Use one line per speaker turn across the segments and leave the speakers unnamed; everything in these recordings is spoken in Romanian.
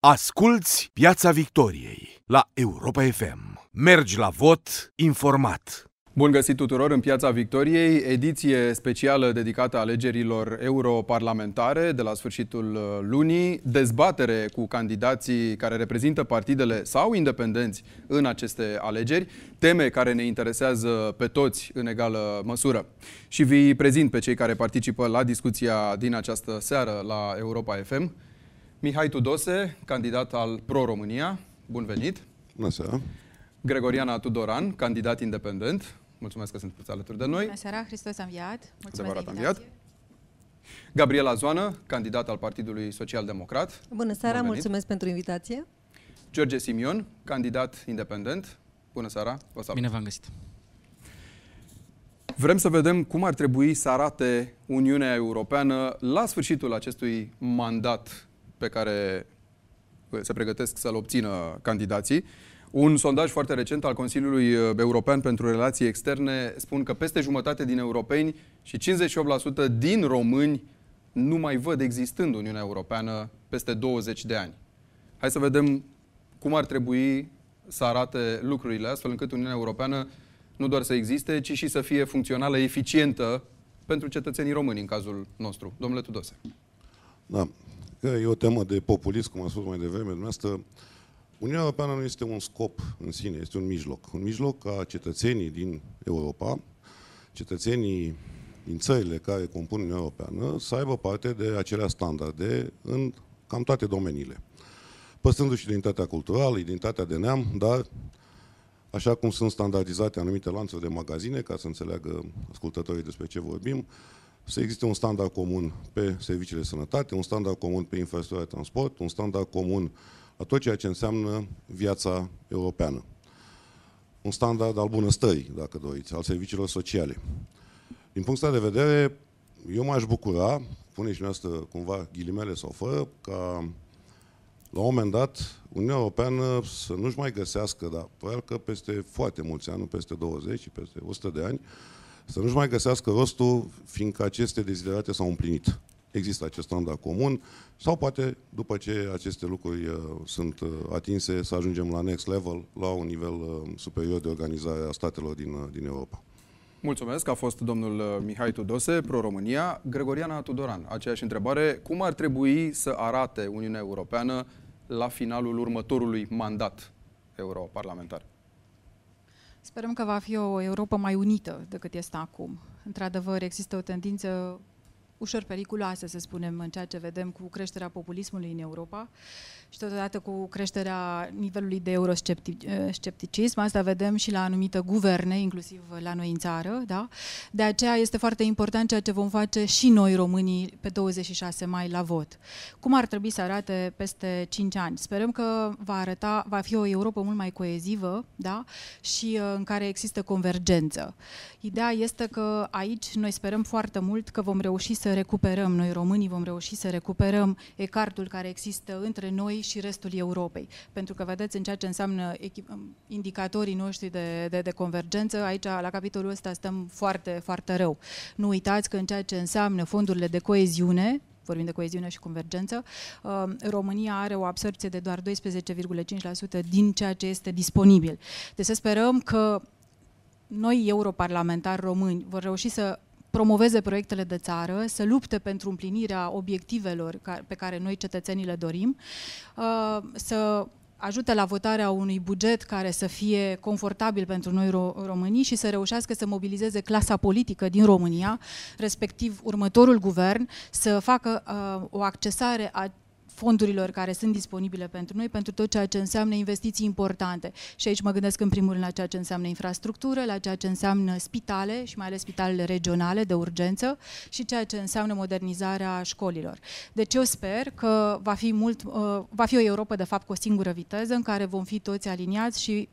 Asculți Piața Victoriei la Europa FM. Mergi la vot informat.
Bun găsit tuturor în Piața Victoriei, ediție specială dedicată alegerilor europarlamentare de la sfârșitul uh, lunii, dezbatere cu candidații care reprezintă partidele sau independenți în aceste alegeri, teme care ne interesează pe toți în egală măsură. Și vi prezint pe cei care participă la discuția din această seară la Europa FM. Mihai Tudose, candidat al Pro-România. Bun venit!
Bună seara!
Gregoriana Tudoran, candidat independent. Mulțumesc că sunteți alături de noi.
Bună seara, Hristos a înviat. Mulțumesc
Adevărat
de
înviat.
invitație.
Gabriela Zoană, candidat al Partidului Social Democrat.
Bună seara,
Bun venit.
mulțumesc pentru invitație.
George Simion, candidat independent. Bună seara, vă salut.
Bine v-am găsit.
Vrem să vedem cum ar trebui să arate Uniunea Europeană la sfârșitul acestui mandat pe care se pregătesc să-l obțină candidații. Un sondaj foarte recent al Consiliului European pentru Relații Externe spun că peste jumătate din europeni și 58% din români nu mai văd existând Uniunea Europeană peste 20 de ani. Hai să vedem cum ar trebui să arate lucrurile astfel încât Uniunea Europeană nu doar să existe, ci și să fie funcțională, eficientă pentru cetățenii români în cazul nostru. Domnule Tudose.
Da, că e o temă de populism, cum am spus mai devreme, dumneavoastră. Uniunea Europeană nu este un scop în sine, este un mijloc. Un mijloc ca cetățenii din Europa, cetățenii din țările care compun Uniunea Europeană, să aibă parte de acelea standarde în cam toate domeniile. Păstrându-și identitatea culturală, identitatea de neam, dar așa cum sunt standardizate anumite lanțuri de magazine, ca să înțeleagă ascultătorii despre ce vorbim, să existe un standard comun pe serviciile de sănătate, un standard comun pe infrastructura de transport, un standard comun la tot ceea ce înseamnă viața europeană. Un standard al bunăstării, dacă doriți, al serviciilor sociale. Din punctul ăsta de vedere, eu m-aș bucura, pune și noastră cumva ghilimele sau fără, ca la un moment dat Uniunea Europeană să nu-și mai găsească, dar probabil că peste foarte mulți ani, nu peste 20, ci peste 100 de ani, să nu-și mai găsească rostul, fiindcă aceste deziderate s-au împlinit. Există acest standard comun sau poate, după ce aceste lucruri uh, sunt uh, atinse, să ajungem la next level, la un nivel uh, superior de organizare a statelor din, uh, din Europa.
Mulțumesc, a fost domnul uh, Mihai Tudose, Pro-România. Gregoriana Tudoran, aceeași întrebare. Cum ar trebui să arate Uniunea Europeană la finalul următorului mandat europarlamentar?
Sperăm că va fi o Europa mai unită decât este acum. Într-adevăr, există o tendință ușor periculoasă, să spunem, în ceea ce vedem cu creșterea populismului în Europa și totodată cu creșterea nivelului de euroscepticism. Asta vedem și la anumite guverne, inclusiv la noi în țară. Da? De aceea este foarte important ceea ce vom face și noi românii pe 26 mai la vot. Cum ar trebui să arate peste 5 ani? Sperăm că va arăta, va fi o Europa mult mai coezivă da? și uh, în care există convergență. Ideea este că aici noi sperăm foarte mult că vom reuși să recuperăm, noi românii vom reuși să recuperăm ecartul care există între noi și restul Europei. Pentru că, vedeți, în ceea ce înseamnă echip- indicatorii noștri de, de, de convergență, aici, la capitolul ăsta, stăm foarte, foarte rău. Nu uitați că în ceea ce înseamnă fondurile de coeziune, vorbim de coeziune și convergență, uh, România are o absorpție de doar 12,5% din ceea ce este disponibil. Deci să sperăm că noi, europarlamentari români, vor reuși să promoveze proiectele de țară, să lupte pentru împlinirea obiectivelor ca- pe care noi cetățenii le dorim, uh, să ajute la votarea unui buget care să fie confortabil pentru noi ro- românii și să reușească să mobilizeze clasa politică din România, respectiv următorul guvern, să facă uh, o accesare a fondurilor care sunt disponibile pentru noi, pentru tot ceea ce înseamnă investiții importante. Și aici mă gândesc în primul rând la ceea ce înseamnă infrastructură, la ceea ce înseamnă spitale și mai ales spitalele regionale de urgență și ceea ce înseamnă modernizarea școlilor. Deci eu sper că va fi, mult, uh, va fi o Europa de fapt cu o singură viteză în care vom fi toți aliniați și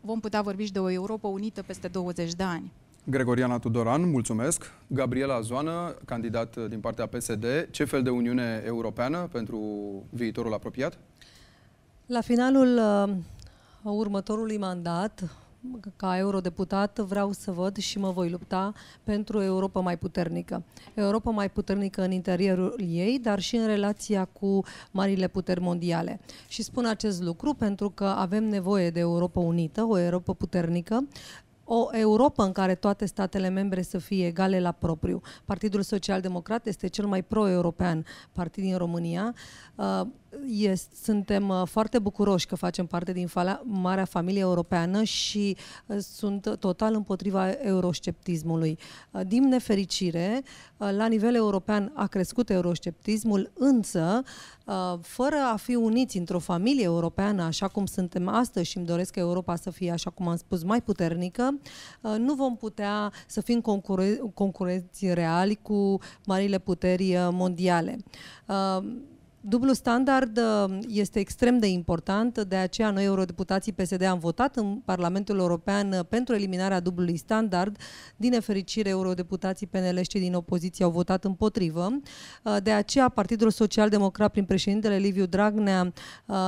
vom putea vorbi și de o Europa unită peste 20 de ani.
Gregoriana Tudoran, mulțumesc. Gabriela Zoană, candidat din partea PSD. Ce fel de Uniune Europeană pentru viitorul apropiat?
La finalul uh, următorului mandat, ca eurodeputat vreau să văd și mă voi lupta pentru Europa mai puternică. Europa mai puternică în interiorul ei, dar și în relația cu marile puteri mondiale. Și spun acest lucru pentru că avem nevoie de Europa unită, o Europa puternică, o Europa în care toate statele membre să fie egale la propriu. Partidul Social Democrat este cel mai pro-european partid din România. Uh, este, suntem uh, foarte bucuroși că facem parte din fala, marea familie europeană și uh, sunt total împotriva eurosceptismului. Uh, din nefericire, uh, la nivel european a crescut eurosceptismul, însă, uh, fără a fi uniți într-o familie europeană, așa cum suntem astăzi și îmi doresc că Europa să fie, așa cum am spus, mai puternică, uh, nu vom putea să fim concure- concurenți reali cu marile puteri uh, mondiale. Uh, Dublu standard uh, este extrem de important, de aceea noi, eurodeputații PSD, am votat în Parlamentul European uh, pentru eliminarea dublului standard. Din nefericire, eurodeputații PNL și din opoziție au votat împotrivă. Uh, de aceea, Partidul Social Democrat, prin președintele Liviu Dragnea,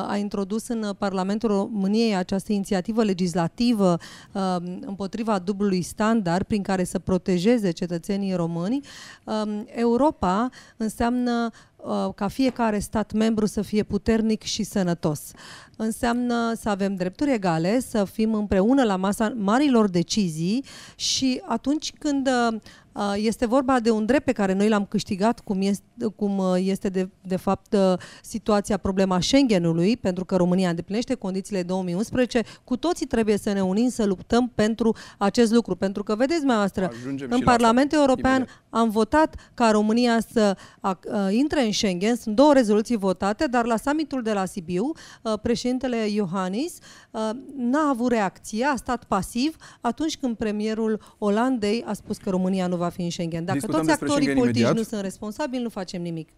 a introdus în Parlamentul României această inițiativă legislativă împotriva dublului standard, prin care să protejeze cetățenii români. Europa înseamnă Uh, ca fiecare stat membru să fie puternic și sănătos. Înseamnă să avem drepturi egale, să fim împreună la masa marilor decizii și atunci când uh, Uh, este vorba de un drept pe care noi l-am câștigat, cum este, cum uh, este de, de fapt uh, situația, problema Schengenului, pentru că România îndeplinește condițiile 2011. Cu toții trebuie să ne unim să luptăm pentru acest lucru. Pentru că, vedeți, dumneavoastră, în Parlamentul European imediat. am votat ca România să a, a, intre în Schengen. Sunt două rezoluții votate, dar la summitul de la Sibiu, a, președintele Iohannis n-a avut reacție, a stat pasiv atunci când premierul Olandei a spus că România nu va fi în Schengen. Dacă Discutăm toți actorii Schengen politici imediat. nu sunt responsabili, nu facem nimic.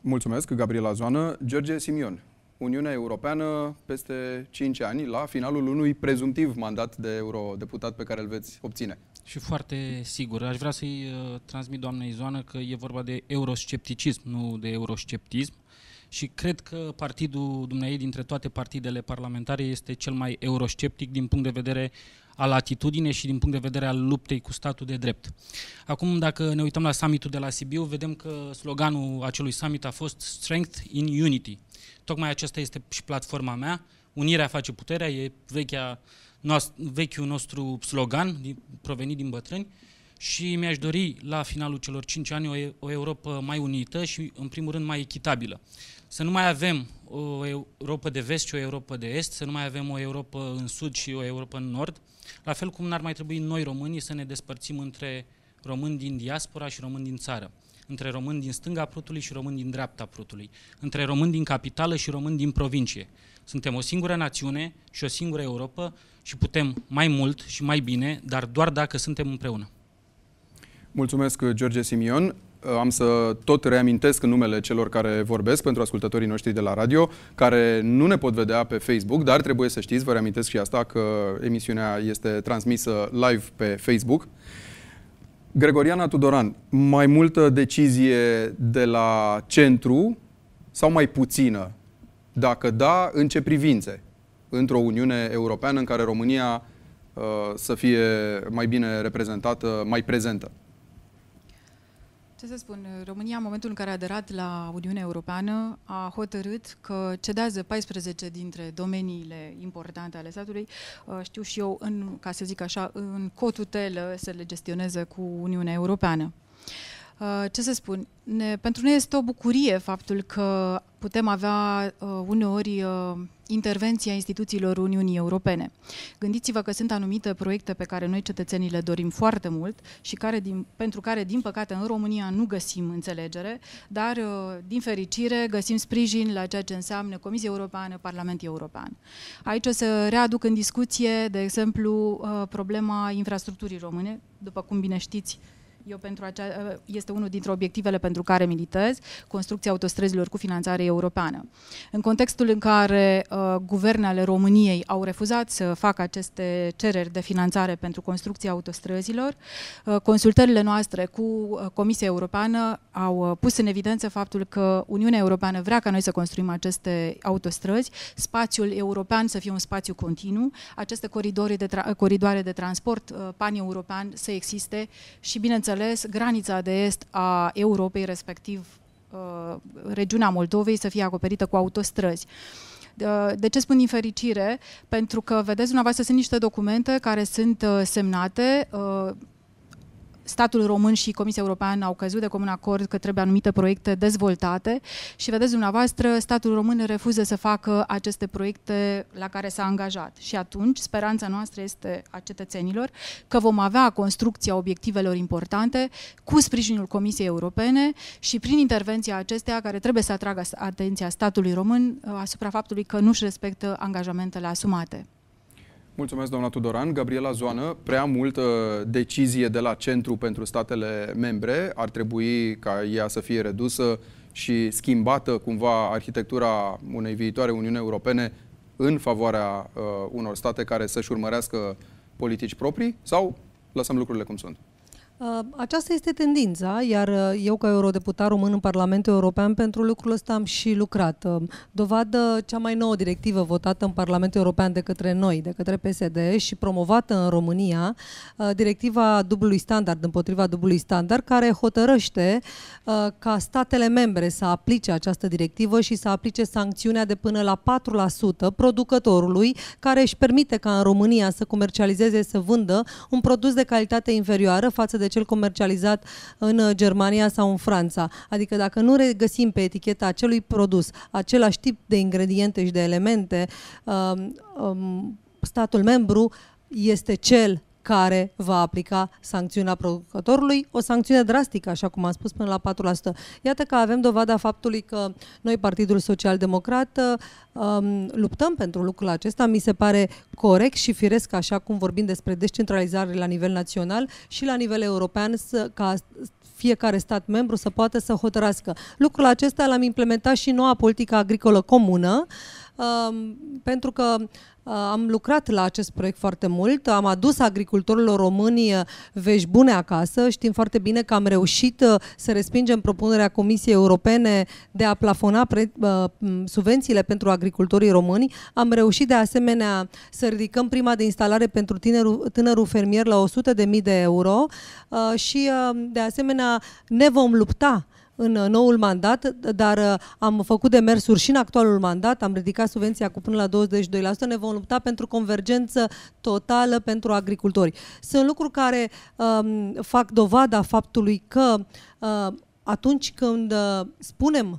Mulțumesc, Gabriela Zoană. George Simion, Uniunea Europeană peste 5 ani, la finalul unui prezumtiv mandat de eurodeputat pe care îl veți obține.
Și foarte sigur. Aș vrea să-i uh, transmit doamnei Zoană că e vorba de euroscepticism, nu de eurosceptism și cred că partidul dumneavoastră dintre toate partidele parlamentare este cel mai eurosceptic din punct de vedere al atitudine și din punct de vedere al luptei cu statul de drept. Acum, dacă ne uităm la summitul de la Sibiu, vedem că sloganul acelui summit a fost Strength in Unity. Tocmai aceasta este și platforma mea. Unirea face puterea, e vechea noastră, vechiul nostru slogan provenit din bătrâni și mi-aș dori la finalul celor cinci ani o, o Europa mai unită și, în primul rând, mai echitabilă să nu mai avem o Europa de vest și o Europa de est, să nu mai avem o Europa în sud și o Europa în nord, la fel cum n-ar mai trebui noi românii să ne despărțim între români din diaspora și români din țară, între români din stânga Prutului și români din dreapta Prutului, între români din capitală și români din provincie. Suntem o singură națiune și o singură Europa și putem mai mult și mai bine, dar doar dacă suntem împreună.
Mulțumesc, George Simion. Uh, am să tot reamintesc numele celor care vorbesc pentru ascultătorii noștri de la radio, care nu ne pot vedea pe Facebook, dar trebuie să știți, vă reamintesc și asta, că emisiunea este transmisă live pe Facebook. Gregoriana Tudoran, mai multă decizie de la centru sau mai puțină? Dacă da, în ce privințe? Într-o Uniune Europeană în care România uh, să fie mai bine reprezentată, mai prezentă?
Ce să spun, România, în momentul în care a aderat la Uniunea Europeană, a hotărât că cedează 14 dintre domeniile importante ale statului, uh, știu și eu, în, ca să zic așa, în cotutelă să le gestioneze cu Uniunea Europeană. Uh, ce să spun, ne, pentru noi este o bucurie faptul că putem avea uh, uneori uh, intervenția instituțiilor Uniunii Europene. Gândiți-vă că sunt anumite proiecte pe care noi cetățenii le dorim foarte mult și care, din, pentru care, din păcate, în România nu găsim înțelegere, dar, uh, din fericire, găsim sprijin la ceea ce înseamnă Comisia Europeană, Parlamentul European. Aici o să readuc în discuție, de exemplu, uh, problema infrastructurii române. După cum bine știți, Eu pentru acea, este unul dintre obiectivele pentru care militez, construcția autostrăzilor cu finanțare europeană. În contextul în care uh, guvernele României au refuzat să facă aceste cereri de finanțare pentru construcția autostrăzilor, uh, consultările noastre cu uh, Comisia Europeană au uh, pus în evidență faptul că Uniunea Europeană vrea ca noi să construim aceste autostrăzi, spațiul european să fie un spațiu continuu, aceste coridoare de, tra- coridoare de transport uh, pan-european să existe și, bineînțeles, bineînțeles, granița de est a Europei, respectiv uh, regiunea Moldovei, să fie acoperită cu autostrăzi. De ce spun din fericire? Pentru că, vedeți, dumneavoastră, sunt niște documente care sunt uh, semnate uh, statul român și Comisia Europeană au căzut de comun acord că trebuie anumite proiecte dezvoltate și vedeți dumneavoastră, statul român refuză să facă aceste proiecte la care s-a angajat. Și atunci, speranța noastră este a cetățenilor că vom avea construcția obiectivelor importante cu sprijinul Comisiei Europene și prin intervenția acestea care trebuie să atragă atenția statului român uh, asupra faptului că nu-și respectă angajamentele asumate.
Mulțumesc, doamna Tudoran. Gabriela Zoană, prea multă decizie de la centru pentru statele membre. Ar trebui ca ea să fie redusă și schimbată cumva arhitectura unei viitoare Uniuni Europene în favoarea uh, unor state care să-și urmărească politici proprii sau lăsăm lucrurile cum sunt?
Uh, aceasta este tendința, iar uh, eu ca eurodeputat român în Parlamentul European pentru lucrul ăsta am și lucrat. Uh, dovadă cea mai nouă directivă votată în Parlamentul European de către noi, de către PSD și promovată în România, directiva dublului standard împotriva dublului standard, care hotărăște ca statele membre să aplice această directivă și să aplice sancțiunea de până la 4% producătorului care își permite ca în România să comercializeze, să vândă un produs de calitate inferioară față de cel comercializat în uh, Germania sau în Franța. Adică dacă nu regăsim pe eticheta acelui produs același tip de ingrediente și de elemente, um, um, statul membru este cel care va aplica sancțiunea producătorului, o sancțiune drastică, așa cum am spus, până la 4%. Iată că avem dovada faptului că noi, Partidul Social Democrat, um, luptăm pentru lucrul acesta. Mi se pare corect și firesc, așa cum vorbim despre descentralizare la nivel național și la nivel european, să, ca fiecare stat membru să poată să hotărască. Lucrul acesta l-am implementat și noua politică agricolă comună, um, pentru că Uh, am lucrat la acest proiect foarte mult, am adus agricultorilor români uh, vești bune acasă. Știm foarte bine că am reușit uh, să respingem propunerea Comisiei Europene de a plafona pre, subvențiile pentru agricultorii români. Am reușit de asemenea să ridicăm prima de instalare pentru tinerul, tânărul fermier la 100.000 de euro și de asemenea ne vom lupta în uh, noul mandat, dar uh, am făcut demersuri și în actualul mandat, am ridicat subvenția cu până la 22%, ne vom lupta pentru convergență totală pentru agricultori. Sunt lucruri care um, fac dovada faptului că uh, atunci când uh, spunem uh,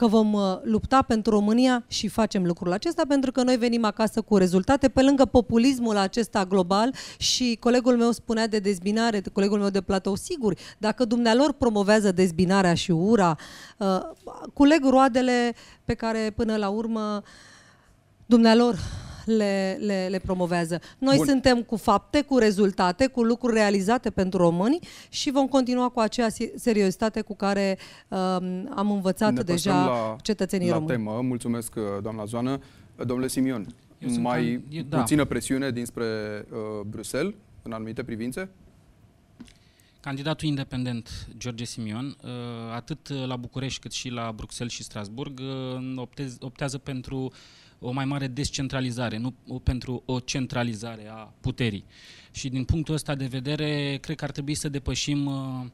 că vom uh, lupta pentru România și facem lucrul acesta pentru că noi venim acasă cu rezultate. Pe lângă populismul acesta global și colegul meu spunea de dezbinare, colegul meu de platou, sigur, dacă dumnealor promovează dezbinarea și ura, uh, culeg roadele pe care până la urmă dumnealor le, le, le promovează. Noi Bun. suntem cu fapte, cu rezultate, cu lucruri realizate pentru români și vom continua cu aceeași seriozitate cu care um, am învățat
ne
deja
la,
cetățenii
la
români.
temă. Mulțumesc, uh, doamna Zoană. Domnule Simion, mai can... da. puțină presiune dinspre uh, Bruxelles în anumite privințe?
Candidatul independent George Simion, uh, atât la București cât și la Bruxelles și Strasburg, uh, optează pentru o mai mare descentralizare, nu pentru o centralizare a puterii. Și din punctul ăsta de vedere, cred că ar trebui să depășim uh,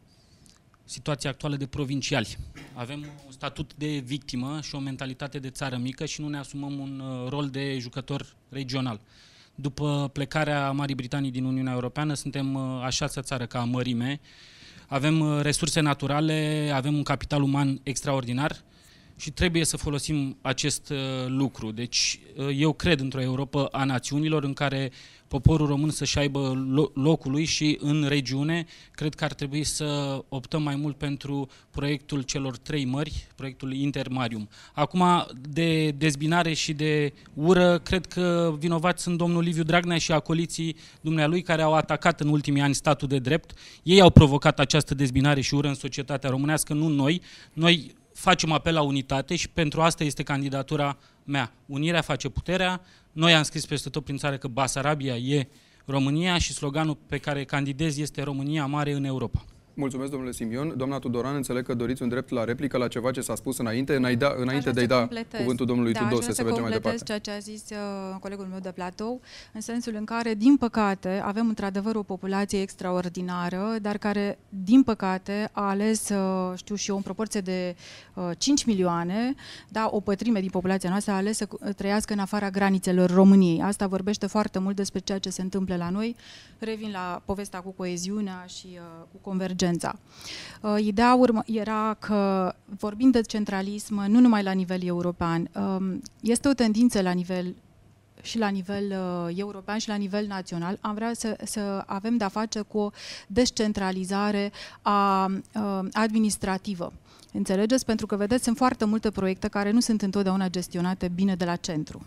situația actuală de provinciali. Avem un statut de victimă și o mentalitate de țară mică și nu ne asumăm un uh, rol de jucător regional. După plecarea Marii Britanii din Uniunea Europeană, suntem uh, a șasea țară ca mărime, avem resurse naturale, avem un capital uman extraordinar, și trebuie să folosim acest uh, lucru. Deci uh, eu cred într-o Europa a națiunilor în care poporul român să-și aibă locul lui și în regiune cred că ar trebui să optăm mai mult pentru proiectul celor trei mări, proiectul Intermarium. Acum, de dezbinare și de ură, cred că vinovați sunt domnul Liviu Dragnea și acoliții dumnealui care au atacat în ultimii ani statul de drept. Ei au provocat această dezbinare și ură în societatea românească, nu noi. Noi facem apel la unitate și pentru asta este candidatura mea. Unirea face puterea. Noi am scris peste tot prin țară că Basarabia e România și sloganul pe care candidez este România mare în Europa.
Mulțumesc, domnule Simion. Doamna Tudoran, înțeleg că doriți un drept la replică la ceva ce s-a spus înainte, înainte, înainte de a-i da completez. cuvântul domnului da, Tudose să, să mergem mai departe.
ceea ce a zis uh, colegul meu de platou, în sensul în care, din păcate, avem într-adevăr o populație extraordinară, dar care, din păcate, a ales, uh, știu și eu, în proporție de uh, 5 milioane, da, o pătrime din populația noastră a ales să trăiască în afara granițelor României. Asta vorbește foarte mult despre ceea ce se întâmplă la noi. Revin la povestea cu coeziunea și uh, cu convergența urgența. Uh, ideea urmă era că, vorbind de centralism, nu numai la nivel european, um, este o tendință la nivel și la nivel uh, european și la nivel național, am vrea să, să avem de-a face cu o descentralizare a, uh, administrativă. Înțelegeți? Pentru că, vedeți, sunt foarte multe proiecte care nu sunt întotdeauna gestionate bine de la centru.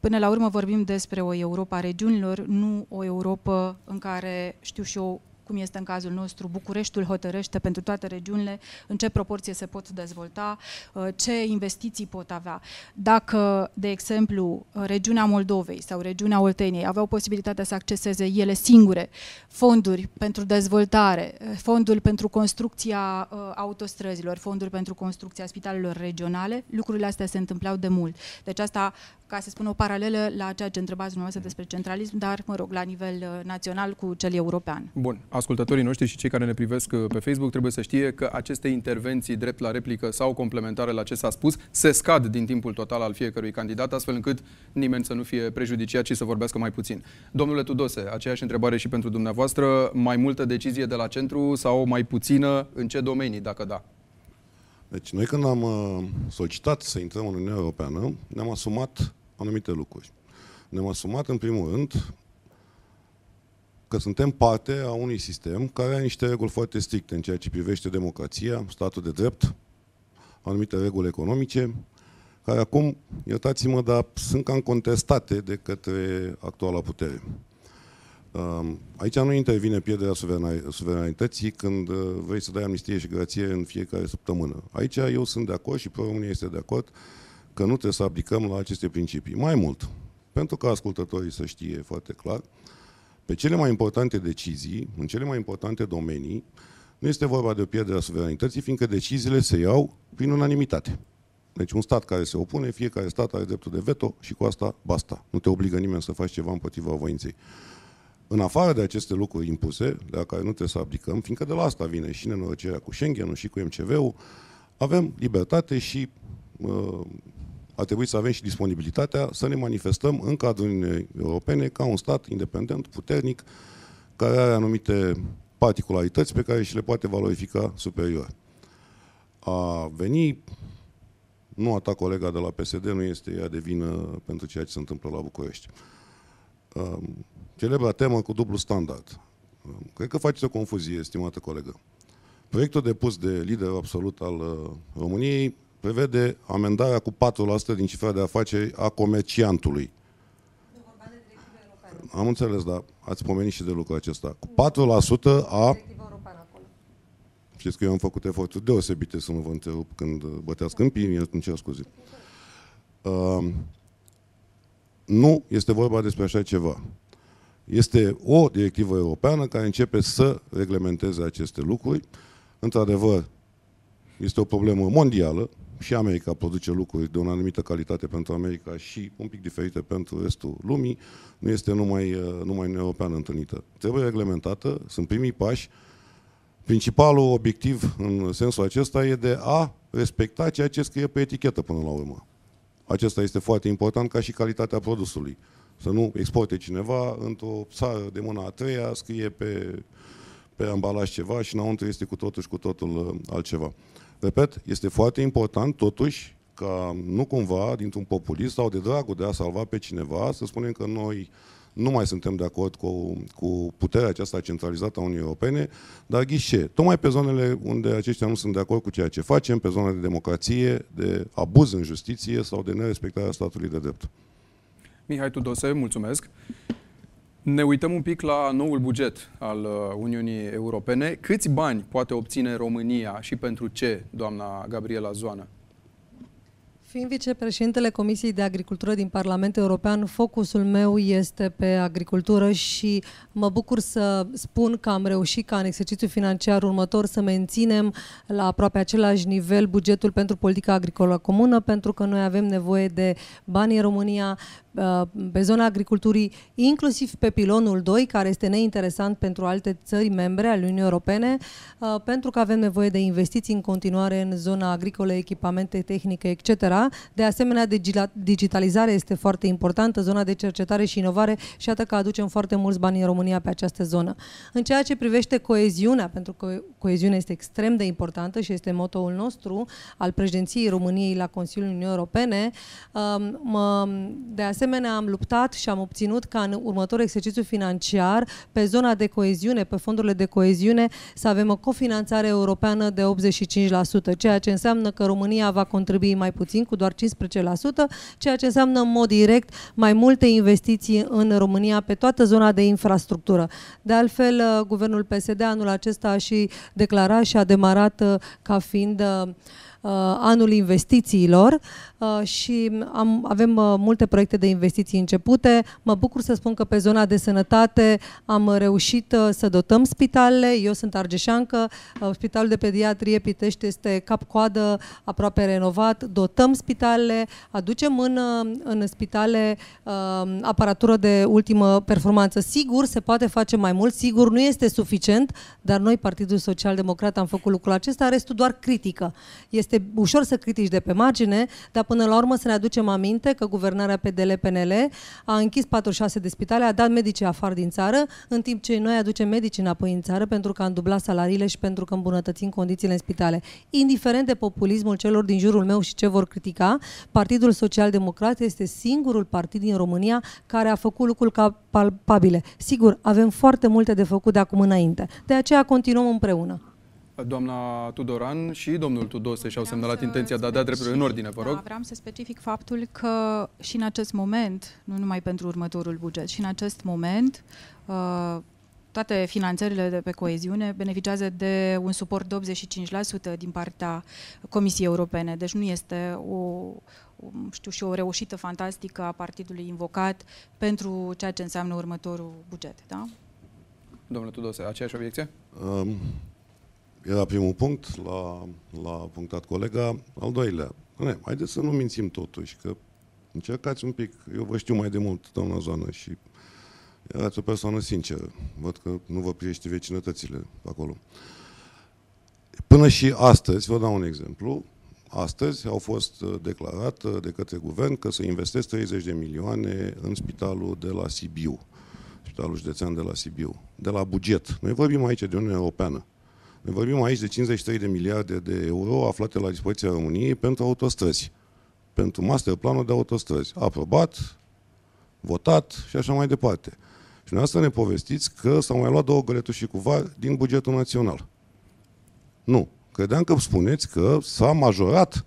Până la urmă vorbim despre o Europa a regiunilor, nu o Europa în care, știu și eu, cum este în cazul nostru, Bucureștiul hotărăște pentru toate regiunile în ce proporție se pot dezvolta, uh, ce investiții pot avea. Dacă, de exemplu, regiunea Moldovei sau regiunea Olteniei aveau posibilitatea să acceseze ele singure fonduri pentru dezvoltare, uh, fonduri pentru construcția uh, autostrăzilor, fonduri pentru construcția spitalelor regionale, lucrurile astea se întâmplau de mult. Deci asta ca să spun o paralelă la ceea ce întrebați dumneavoastră despre centralism, dar, mă rog, la nivel uh, național cu cel european.
Bun. Ascultătorii noștri și cei care ne privesc uh, pe Facebook trebuie să știe că aceste intervenții drept la replică sau complementare la ce s-a spus se scad din timpul total al fiecărui candidat, astfel încât nimeni să nu fie prejudiciat și să vorbească mai puțin. Domnule Tudose, aceeași întrebare și pentru dumneavoastră, mai multă decizie de la centru sau mai puțină în ce domenii, dacă da?
Deci noi când am uh, solicitat să intrăm în Uniunea Europeană, ne-am asumat anumite lucruri. Ne-am asumat, în primul rând, că suntem parte a unui sistem care are niște reguli foarte stricte în ceea ce privește democrația, statul de drept, anumite reguli economice, care acum, iertați-mă, dar sunt cam contestate de către actuala putere. Um, aici nu intervine pierderea suveranității când uh, vrei să dai amnistie și grație în fiecare săptămână. Aici eu sunt de acord și Pro-România este de acord că nu trebuie să abdicăm la aceste principii. Mai mult, pentru ca ascultătorii să știe foarte clar, pe cele mai importante decizii, în cele mai importante domenii, nu este vorba de o pierdere a suveranității, fiindcă deciziile se iau prin unanimitate. Deci un stat care se opune, fiecare stat are dreptul de veto și cu asta basta. Nu te obligă nimeni să faci ceva împotriva voinței. În afară de aceste lucruri impuse, de la care nu trebuie să abdicăm, fiindcă de la asta vine și nenorocirea cu Schengen și cu MCV-ul, avem libertate și uh, ar trebui să avem și disponibilitatea să ne manifestăm în cadrul Uniunii Europene ca un stat independent, puternic, care are anumite particularități pe care și le poate valorifica superior. A veni, nu a ta colega de la PSD, nu este ea de vină pentru ceea ce se întâmplă la București. Celebra temă cu dublu standard. Cred că faceți o confuzie, estimată colegă. Proiectul depus de lider absolut al uh, României prevede amendarea cu 4% din cifra de afaceri a comerciantului. Am înțeles, dar ați pomenit și de lucrul acesta. Cu 4% a... Știți că eu am făcut eforturi deosebite să nu vă întrerup când băteați câmpii, îmi cer scuze. Uh, nu este vorba despre așa ceva. Este o directivă europeană care începe să reglementeze aceste lucruri. Într-adevăr, este o problemă mondială, și America produce lucruri de o anumită calitate pentru America și un pic diferite pentru restul lumii, nu este numai, uh, numai în europeană întâlnită. Trebuie reglementată, sunt primii pași. Principalul obiectiv în sensul acesta e de a respecta ceea ce scrie pe etichetă până la urmă. Acesta este foarte important ca și calitatea produsului. Să nu exporte cineva într-o țară de mâna a treia, scrie pe, pe ambalaj ceva și înăuntru este cu totul și cu totul uh, altceva. Repet, este foarte important, totuși, ca nu cumva, dintr-un populist sau de dragul de a salva pe cineva, să spunem că noi nu mai suntem de acord cu, cu puterea aceasta centralizată a Uniunii Europene, dar ghișe, tocmai pe zonele unde aceștia nu sunt de acord cu ceea ce facem, pe zona de democrație, de abuz în justiție sau de nerespectarea statului de drept.
Mihai Tudose, mulțumesc. Ne uităm un pic la noul buget al uh, Uniunii Europene. Câți bani poate obține România și pentru ce, doamna Gabriela Zoană?
Fiind vicepreședintele Comisiei de Agricultură din Parlamentul European, focusul meu este pe agricultură și mă bucur să spun că am reușit ca în exercițiul financiar următor să menținem la aproape același nivel bugetul pentru politica agricolă comună, pentru că noi avem nevoie de bani în România Uh, pe zona agriculturii, inclusiv pe pilonul 2, care este neinteresant pentru alte țări membre ale Uniunii Europene, uh, pentru că avem nevoie de investiții în continuare în zona agricole, echipamente tehnice, etc. De asemenea, digitalizarea este foarte importantă, zona de cercetare și inovare și iată că aducem foarte mulți bani în România pe această zonă. În ceea ce privește coeziunea, pentru că coeziunea este extrem de importantă și este motoul nostru al președinției României la Consiliul Uniunii Europene, um, de asemenea, asemenea, am luptat și am obținut ca în următorul exercițiu financiar, pe zona de coeziune, pe fondurile de coeziune, să avem o cofinanțare europeană de 85%, ceea ce înseamnă că România va contribui mai puțin, cu doar 15%, ceea ce înseamnă în mod direct mai multe investiții în România pe toată zona de infrastructură. De altfel, uh, guvernul PSD anul acesta a și declarat și a demarat uh, ca fiind uh, anul investițiilor Uh, și am, avem uh, multe proiecte de investiții începute. Mă bucur să spun că pe zona de sănătate am reușit uh, să dotăm spitalele. Eu sunt argeșancă, spitalul de pediatrie Pitești este cap-coadă, aproape renovat. Dotăm spitalele, aducem în, în spitale aparatură de ultimă performanță. Sigur, se poate face mai mult, sigur, nu este suficient, dar noi, Partidul Social Democrat, am făcut lucrul acesta, restul doar critică. Este ușor să critici de pe margine, dar până la urmă să ne aducem aminte că guvernarea PDL-PNL a închis 46 de spitale, a dat medici afară din țară, în timp ce noi aducem medici înapoi în țară pentru că am dublat salariile și pentru că îmbunătățim condițiile în spitale. Indiferent de populismul celor din jurul meu și ce vor critica, Partidul Social Democrat este singurul partid din România care a făcut lucruri palpabile. Sigur, avem foarte multe de făcut de acum înainte. De aceea continuăm împreună
doamna Tudoran și domnul Tudose și-au semnalat intenția de a da drepturi în ordine, vă rog. Da,
vreau să specific faptul că și în acest moment, nu numai pentru următorul buget, și în acest moment uh, toate finanțările de pe coeziune beneficiază de un suport de 85% din partea Comisiei Europene. Deci nu este o, știu și o reușită fantastică a partidului invocat pentru ceea ce înseamnă următorul buget. Da?
Domnule Tudose, aceeași obiecție?
Um, era primul punct, la, la punctat colega. Al doilea, ne, haideți să nu mințim totuși, că încercați un pic, eu vă știu mai de mult, doamna Zoană, și erați o persoană sinceră. Văd că nu vă privește vecinătățile acolo. Până și astăzi, vă dau un exemplu, astăzi au fost uh, declarat uh, de către guvern că să investesc 30 de milioane în spitalul de la Sibiu, spitalul județean de la Sibiu, de la buget. Noi vorbim aici de Uniunea Europeană. Ne vorbim aici de 53 de miliarde de euro aflate la dispoziția României pentru autostrăzi, pentru masterplanul de autostrăzi, aprobat, votat și așa mai departe. Și dumneavoastră ne povestiți că s-au mai luat două găletuși cu var din bugetul național. Nu. Credeam că spuneți că s-a majorat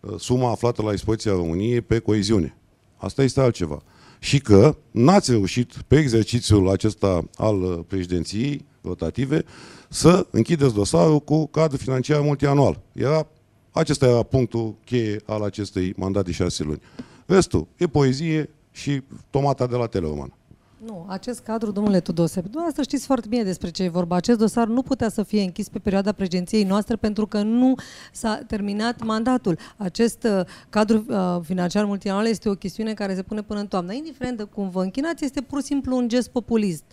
uh, suma aflată la dispoziția României pe coeziune. Asta este altceva. Și că n-ați reușit pe exercițiul acesta al uh, președinției rotative să închideți dosarul cu cadrul financiar multianual. Era, acesta era punctul cheie al acestei mandate de șase luni. Restul e poezie și tomata de la Teleroman.
Nu, acest cadru, domnule Tudose, dumneavoastră știți foarte bine despre ce e vorba. Acest dosar nu putea să fie închis pe perioada președinției noastre pentru că nu s-a terminat mandatul. Acest uh, cadru uh, financiar multianual este o chestiune care se pune până în toamnă. Indiferent de cum vă închinați, este pur și simplu un gest populist.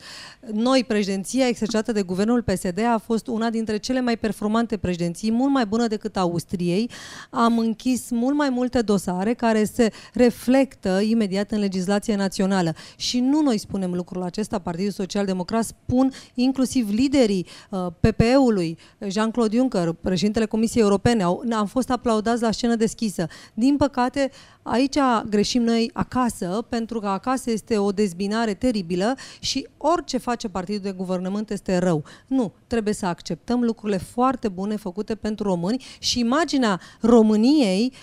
Noi, președinția exercitată de guvernul PSD a fost una dintre cele mai performante președinții, mult mai bună decât Austriei. Am închis mult mai multe dosare care se reflectă imediat în legislația națională. Și nu noi spunem spunem lucrul acesta, Partidul Social Democrat, spun inclusiv liderii uh, PPE-ului, Jean-Claude Juncker, președintele Comisiei Europene, au, am fost aplaudați la scenă deschisă. Din păcate, aici greșim noi acasă, pentru că acasă este o dezbinare teribilă și orice face partidul de guvernământ este rău. Nu, trebuie să acceptăm lucrurile foarte bune făcute pentru români și imaginea României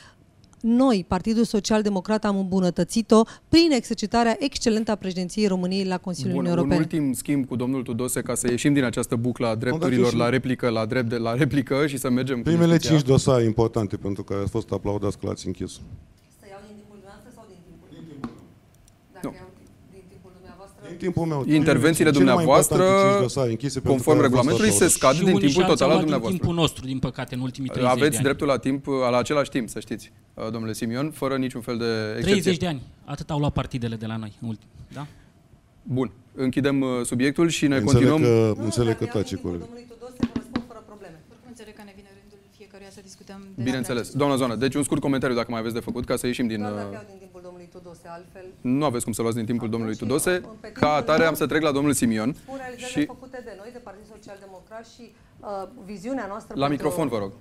noi, Partidul Social Democrat, am îmbunătățit-o prin exercitarea excelentă a președinției României la Consiliul
Bun,
Uniunii Europene.
Un ultim schimb cu domnul Tudose ca să ieșim din această buclă a drepturilor la replică, la drept de la replică și să mergem
Primele
cu
cinci dosare importante pentru care ați fost aplaudați că l-ați închis.
Să iau din timpul dumneavoastră sau din timpul? Din timpul Dacă
Nu.
iau din timpul dumneavoastră...
Din timpul meu.
Intervențiile
cele mai
dumneavoastră,
importante cinci dosare închise pentru
Conform
care ați fost
regulamentului, se
aplaudați.
scad
și
din
unii
timpul
și alții
total
au
al
luat din
dumneavoastră.
timpul nostru, din păcate, în ultimii 30 de
Aveți
ani.
dreptul la timp, la același timp, să știți, domnule Simion, fără niciun fel de excepție.
30 de ani. Atât au luat partidele de la noi în ultim. Da?
Bun, închidem uh, subiectul și ne
Înțeleg
continuăm.
că, înțeleg că
Dacă iau
tace
din timpul
coleg.
domnului Tudose, vă răspund fără probleme.
Oricum înțeleg că ne vine rândul fiecăruia să discutăm despre
Bineînțeles.
acest
Doamna Zoană, deci un scurt comentariu dacă mai aveți de făcut ca să ieșim din...
Doar
uh,
dacă iau din timpul domnului Tudose, altfel
Nu aveți cum să luați din timpul domnului
Atunci,
Tudose.
pe timpul
Ca atare
meu-
am să trec la domnul Simion
spun realizările
și
făcute de noi, de Partidul Social Democrat și uh, viziunea noastră
la
pentru
microfon, vă rog.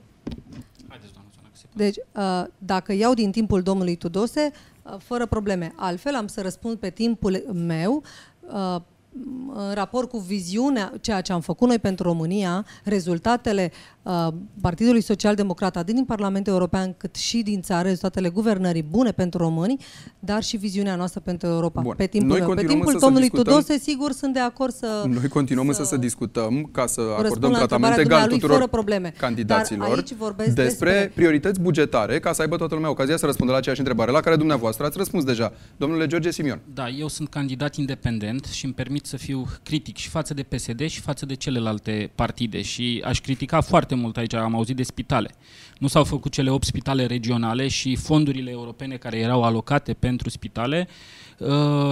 Haideți, doamnă Zoană, că se poate.
Deci, uh, dacă iau din timpul domnului Tudose, uh, fără probleme. Altfel, am să răspund pe timpul meu, uh, în raport cu viziunea, ceea ce am făcut noi pentru România, rezultatele uh, Partidului Social Democrat, atât din Parlamentul European cât și din țară, rezultatele guvernării bune pentru români, dar și viziunea noastră pentru Europa.
Bun.
Pe timpul,
Noi
meu. pe
continuăm
timpul
însă să
domnului
discutăm-
Tudose, sigur, sunt de acord să...
Noi continuăm însă
să
să discutăm ca să
răspund
acordăm
la
tratament
întrebarea
egal
dumnealui
tuturor
fără probleme.
candidaților
Dar aici vorbesc
despre,
despre-
priorități bugetare ca să aibă toată lumea ocazia să răspundă la aceeași întrebare la care dumneavoastră ați răspuns deja. Domnule George Simion.
Da, eu sunt candidat independent și îmi permit să fiu critic și față de PSD și față de celelalte partide și aș critica foarte mult aici, am auzit de spitale. Nu s-au făcut cele 8 spitale regionale și fondurile europene care erau alocate pentru spitale uh,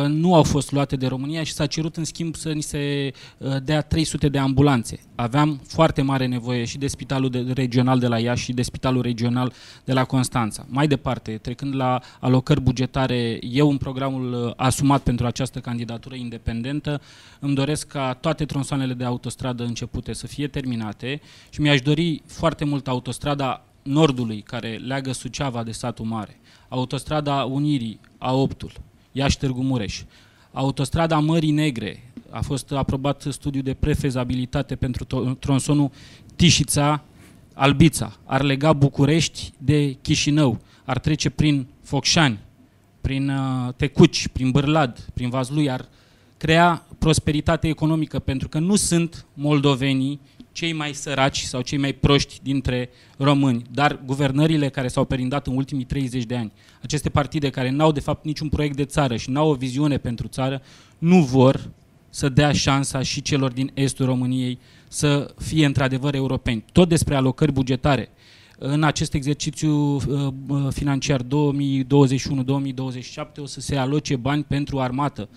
nu au fost luate de România și s-a cerut în schimb să ni se uh, dea 300 de ambulanțe. Aveam foarte mare nevoie și de spitalul de, regional de la Iași și de spitalul regional de la Constanța. Mai departe, trecând la alocări bugetare, eu în programul uh, asumat pentru această candidatură independentă îmi doresc ca toate tronsoanele de autostradă începute să fie terminate și mi-aș dori foarte mult autostrada Nordului, care leagă Suceava de satul mare, autostrada Unirii, A8-ul, Iași-Târgu Mureș, autostrada Mării Negre, a fost aprobat studiu de prefezabilitate pentru to- tronsonul Tișița, Albița, ar lega București de Chișinău, ar trece prin Focșani, prin uh, Tecuci, prin Bârlad, prin Vazlui, ar crea prosperitate economică, pentru că nu sunt moldovenii cei mai săraci sau cei mai proști dintre români, dar guvernările care s-au perindat în ultimii 30 de ani, aceste partide care n-au de fapt niciun proiect de țară și n-au o viziune pentru țară, nu vor să dea șansa și celor din estul României să fie într-adevăr europeni. Tot despre alocări bugetare. În acest exercițiu uh, uh, financiar 2021-2027 o să se aloce bani pentru armată.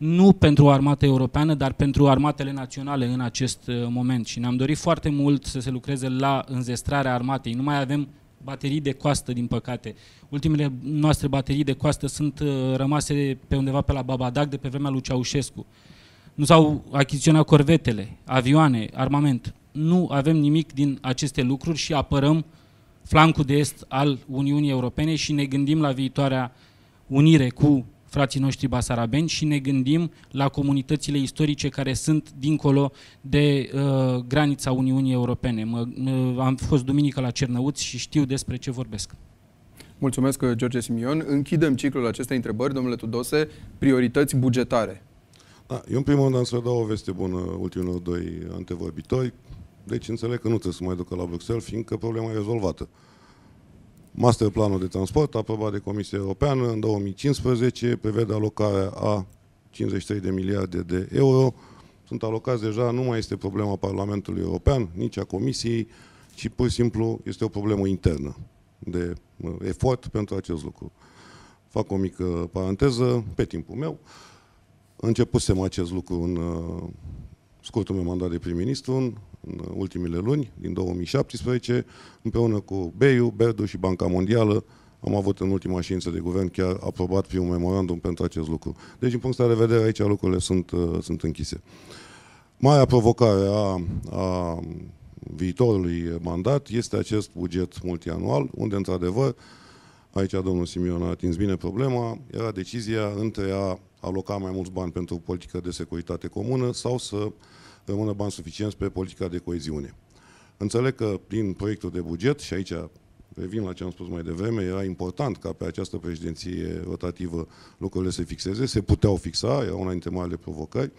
Nu pentru o armată europeană, dar pentru armatele naționale în acest uh, moment. Și ne-am dorit foarte mult să se lucreze la înzestrarea armatei. Nu mai avem baterii de coastă, din păcate. Ultimele noastre baterii de coastă sunt uh, rămase pe undeva pe la Babadag de pe vremea lui Ceaușescu. Nu s-au achiziționat corvetele, avioane, armament. Nu avem nimic din aceste lucruri și apărăm flancul de est al Uniunii Europene și ne gândim la viitoarea unire cu frații noștri basarabeni și ne gândim la comunitățile istorice care sunt dincolo de uh, granița Uniunii Europene. Mă, uh, am fost duminică la Cernăuți și știu despre ce vorbesc.
Mulțumesc, George Simion. Închidem ciclul acestei întrebări, domnule Tudose, priorități bugetare.
Da, eu în primul rând am să dau o veste bună ultimilor doi antevorbitori. Deci înțeleg că nu trebuie să mai ducă la Bruxelles, fiindcă problema e rezolvată. Masterplanul de transport aprobat de Comisia Europeană în 2015 prevede alocarea a 53 de miliarde de euro. Sunt alocați deja, nu mai este problema Parlamentului European, nici a Comisiei, ci pur și simplu este o problemă internă de uh, efort pentru acest lucru. Fac o mică paranteză pe timpul meu. Începusem acest lucru în uh, scurtul meu mandat de prim-ministru, în, în ultimile luni, din 2017, împreună cu BEIU, Berdu și Banca Mondială, am avut în ultima ședință de guvern chiar aprobat prin un memorandum pentru acest lucru. Deci, din punctul de vedere, aici lucrurile sunt, uh, sunt închise. Marea provocare a, a viitorului mandat este acest buget multianual, unde, într-adevăr, aici domnul Simion a atins bine problema, era decizia între a aloca mai mulți bani pentru politică de securitate comună sau să rămână bani suficienți pe politica de coeziune. Înțeleg că prin proiectul de buget, și aici revin la ce am spus mai devreme, era important ca pe această președinție rotativă lucrurile se fixeze, se puteau fixa, era una dintre marile provocări.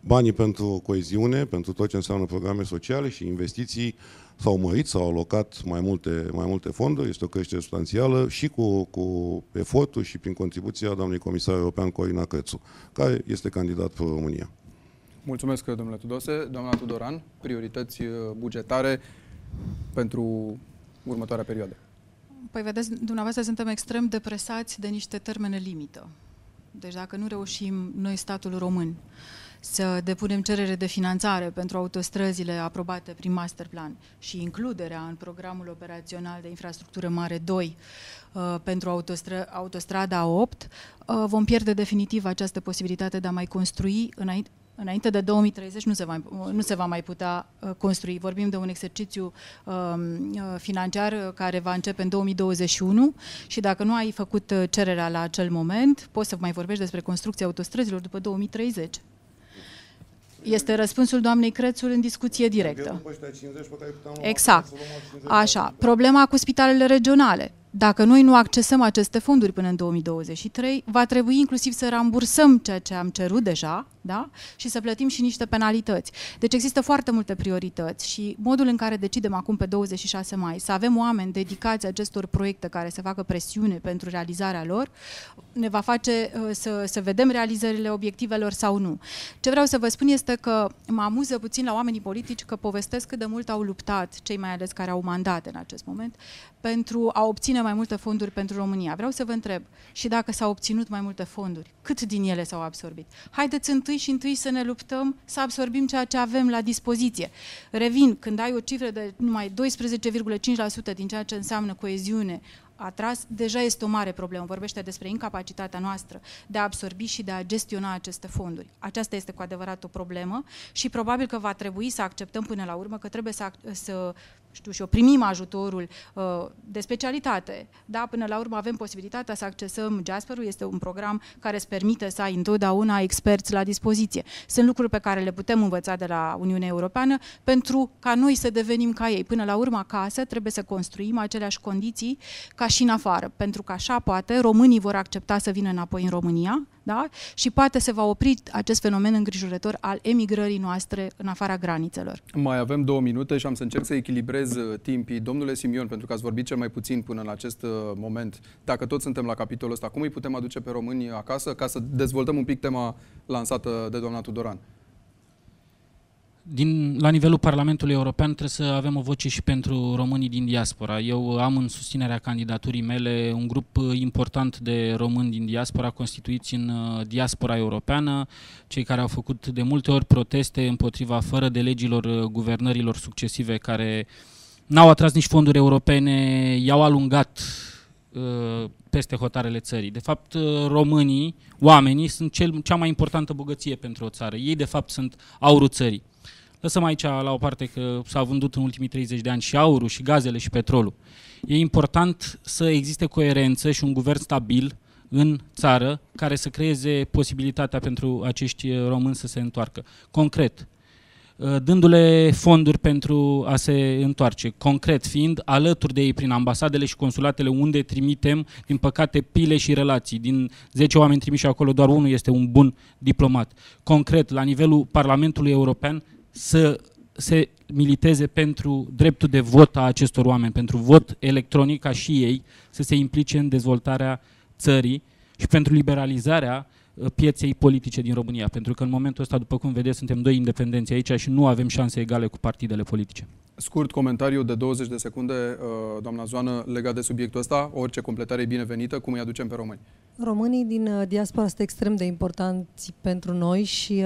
Banii pentru coeziune, pentru tot ce înseamnă programe sociale și investiții s-au mărit, s-au alocat mai multe, mai multe fonduri, este o creștere substanțială și cu, cu efortul și prin contribuția doamnei comisar european Corina Crețu, care este candidat pe România.
Mulțumesc, domnule Tudose. Doamna Tudoran, priorități bugetare pentru următoarea perioadă?
Păi vedeți, dumneavoastră suntem extrem depresați de niște termene limită. Deci dacă nu reușim noi, statul român, să depunem cerere de finanțare pentru autostrăzile aprobate prin masterplan și includerea în programul operațional de infrastructură mare 2 uh, pentru autostră, autostrada 8, uh, vom pierde definitiv această posibilitate de a mai construi înainte, Înainte de 2030 nu se va, nu se va mai putea uh, construi. Vorbim de un exercițiu um, uh, financiar care va începe în 2021 și dacă nu ai făcut uh, cererea la acel moment, poți să mai vorbești despre construcția autostrăzilor după 2030. Este răspunsul doamnei Crețul în discuție directă. Exact. Așa. Problema cu spitalele regionale. Dacă noi nu accesăm aceste fonduri până în 2023, va trebui inclusiv să rambursăm ceea ce am cerut deja da? și să plătim și niște penalități. Deci există foarte multe priorități și modul în care decidem acum pe 26 mai să avem oameni dedicați acestor proiecte care să facă presiune pentru realizarea lor, ne va face uh, să, să vedem realizările obiectivelor sau nu. Ce vreau să vă spun este că mă amuză puțin la oamenii politici că povestesc cât de mult au luptat, cei mai ales care au mandate în acest moment, pentru a obține mai multe fonduri pentru România. Vreau să vă întreb și dacă s-au obținut mai multe fonduri, cât din ele s-au absorbit? Haideți întâi și întâi să ne luptăm să absorbim ceea ce avem la dispoziție. Revin, când ai o cifră de numai 12,5% din ceea ce înseamnă coeziune, atras, deja este o mare problemă. Vorbește despre incapacitatea noastră de a absorbi și de a gestiona aceste fonduri. Aceasta este cu adevărat o problemă și probabil că va trebui să acceptăm până la urmă că trebuie să, să știu și o primim ajutorul uh, de specialitate. Da, până la urmă avem posibilitatea să accesăm Jasperul, este un program care îți permite să ai întotdeauna experți la dispoziție. Sunt lucruri pe care le putem învăța de la Uniunea Europeană pentru ca noi să devenim ca ei. Până la urmă, acasă trebuie să construim aceleași condiții ca și în afară, pentru că așa poate românii vor accepta să vină înapoi în România, da? și poate se va opri acest fenomen îngrijorător al emigrării noastre în afara granițelor.
Mai avem două minute și am să încerc să echilibrez uh, timpii. Domnule Simion, pentru că ați vorbit cel mai puțin până la acest uh, moment, dacă toți suntem la capitolul ăsta, cum îi putem aduce pe români acasă ca să dezvoltăm un pic tema lansată de doamna Tudoran?
Din, la nivelul Parlamentului European trebuie să avem o voce și pentru românii din diaspora. Eu am în susținerea candidaturii mele un grup important de români din diaspora constituiți în uh, diaspora europeană, cei care au făcut de multe ori proteste împotriva fără de legilor uh, guvernărilor succesive care n-au atras nici fonduri europene, i-au alungat uh, peste hotarele țării. De fapt, românii, oamenii, sunt cel, cea mai importantă bogăție pentru o țară. Ei, de fapt, sunt aurul țării. Lăsăm aici la o parte că s-a vândut în ultimii 30 de ani și aurul, și gazele, și petrolul. E important să existe coerență și un guvern stabil în țară care să creeze posibilitatea pentru acești români să se întoarcă. Concret, uh, dându-le fonduri pentru a se întoarce, concret fiind alături de ei prin ambasadele și consulatele unde trimitem, din păcate, pile și relații. Din 10 oameni trimiși acolo, doar unul este un bun diplomat. Concret, la nivelul Parlamentului European, să se militeze pentru dreptul de vot a acestor oameni, pentru vot electronic ca și ei să se implice în dezvoltarea țării și pentru liberalizarea uh, pieței politice din România, pentru că în momentul ăsta, după cum vedeți, suntem doi independenți aici și nu avem șanse egale cu partidele politice.
Scurt comentariu de 20 de secunde, uh, doamna Zoană, legat de subiectul ăsta, orice completare e binevenită, cum îi aducem pe români?
Românii din uh, diaspora sunt extrem de importanți pentru noi și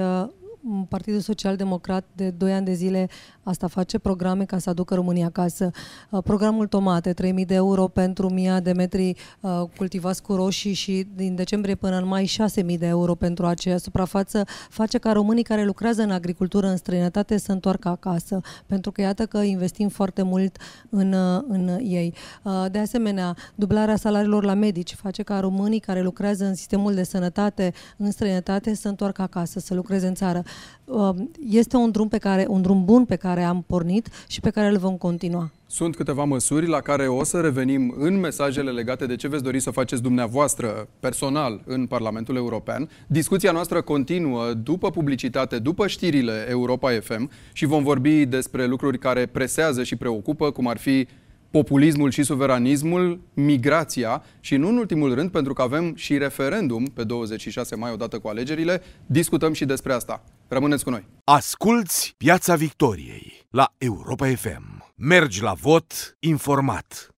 Partidul Social Democrat de 2 ani de zile asta face, programe ca să aducă România acasă. Uh, programul Tomate, 3.000 de euro pentru 1.000 de metri uh, cultivați cu roșii și din decembrie până în mai 6.000 de euro pentru aceea suprafață face ca românii care lucrează în agricultură în străinătate să întoarcă acasă, pentru că iată că investim foarte mult în, în ei. De asemenea, dublarea salariilor la medici face ca românii care lucrează în sistemul de sănătate în străinătate să întoarcă acasă, să lucreze în țară. Um, este un drum, pe care, un drum bun pe care am pornit și pe care îl vom continua.
Sunt câteva măsuri la care o să revenim în mesajele legate de ce veți dori să faceți dumneavoastră personal în Parlamentul European. Discuția noastră continuă după publicitate, după știrile Europa FM și vom vorbi despre lucruri care presează și preocupă, cum ar fi populismul și suveranismul, migrația și, nu în ultimul rând, pentru că avem și referendum pe 26 mai odată cu alegerile, discutăm și despre asta. Rămâneți cu noi!
Asculți Piața Victoriei la Europa FM. Mergi la vot informat.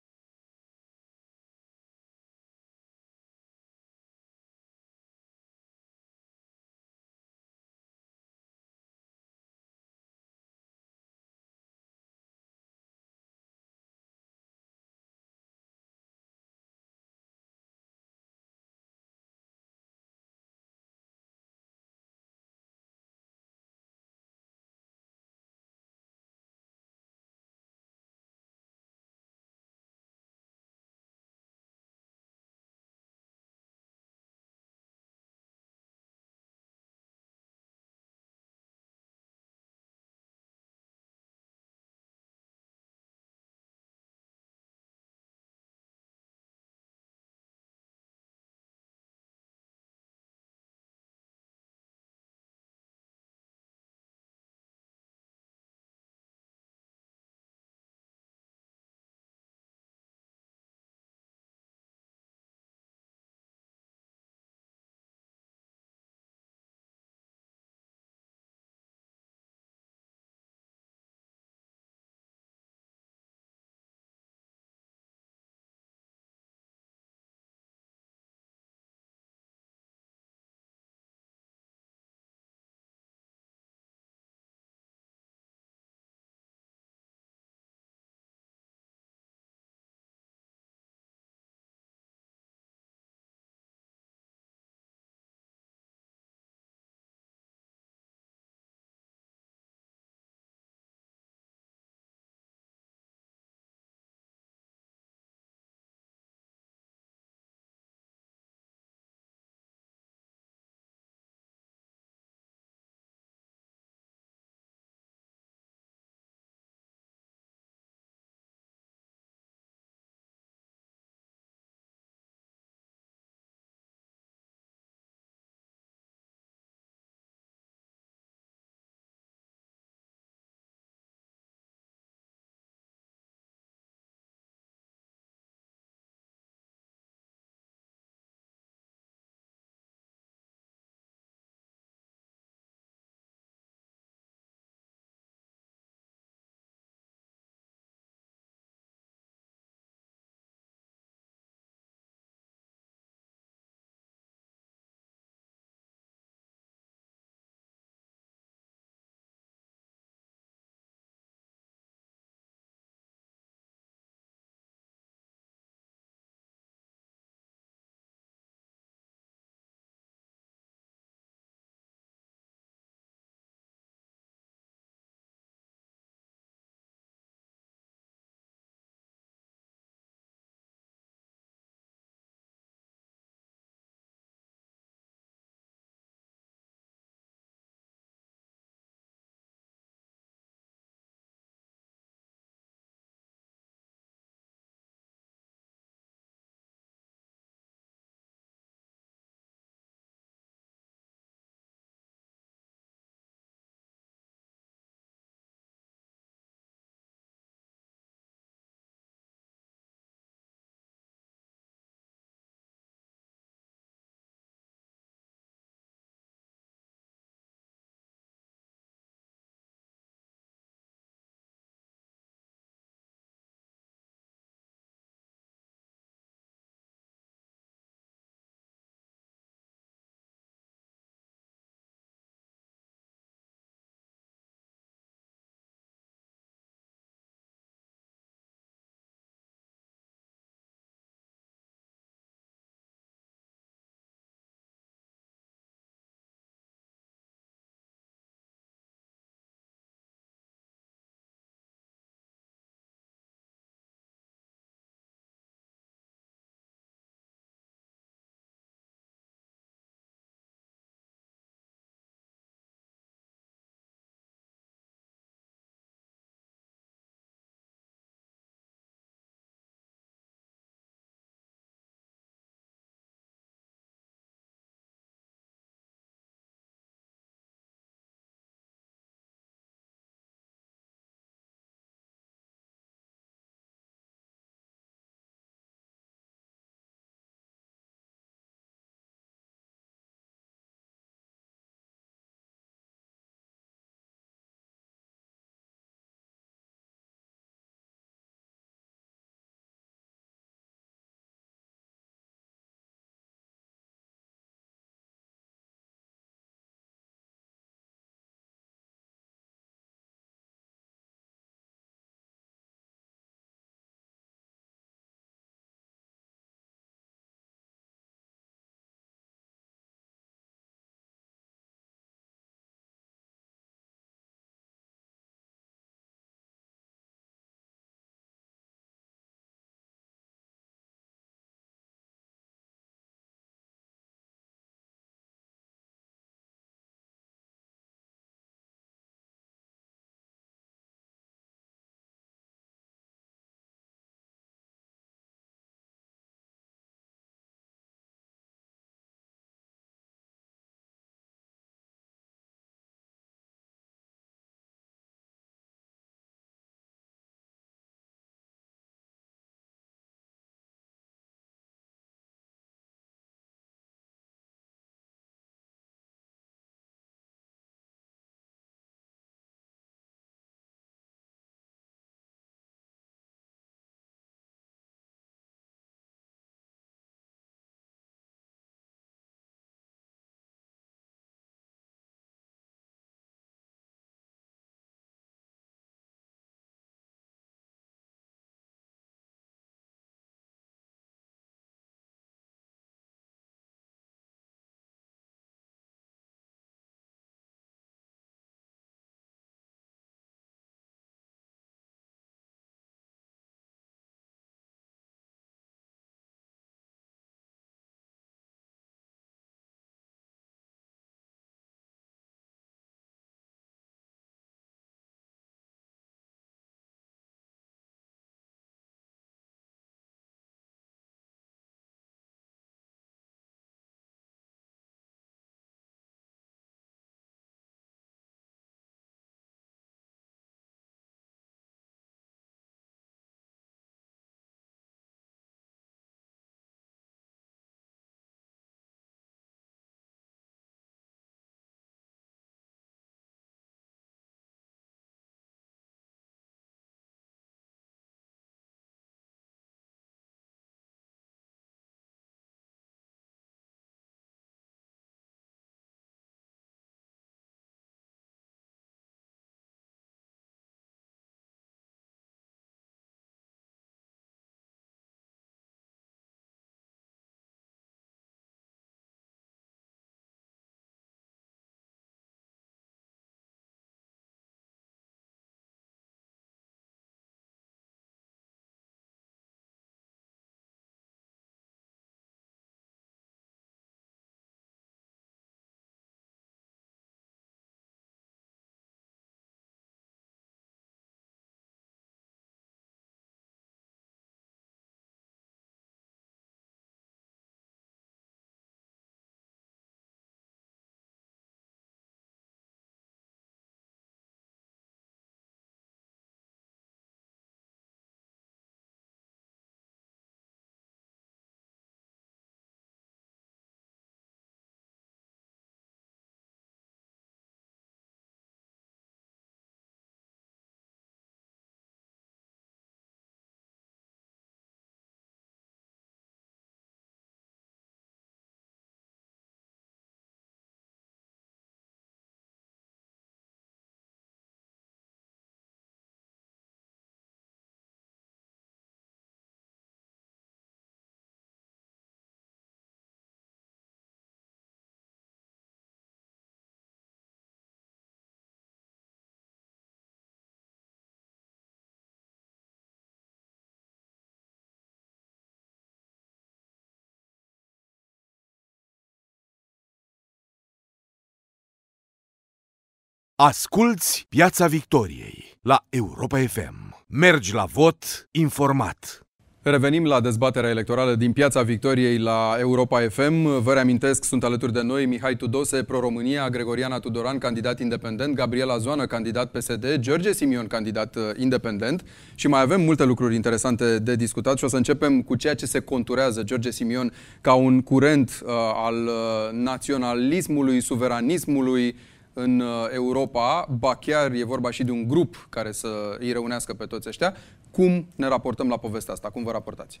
Asculți Piața Victoriei la Europa FM. Mergi la vot informat.
Revenim la dezbaterea electorală din Piața Victoriei la Europa FM. Vă reamintesc, sunt alături de noi Mihai Tudose, Pro-România, Gregoriana Tudoran, candidat independent, Gabriela Zoană, candidat PSD, George Simion, candidat uh, independent și mai avem multe lucruri interesante de discutat și o să începem cu ceea ce se conturează George Simion ca un curent uh, al uh, naționalismului, suveranismului, în uh, Europa, ba chiar e vorba și de un grup care să îi reunească pe toți ăștia. Cum ne raportăm la povestea asta? Cum vă raportați?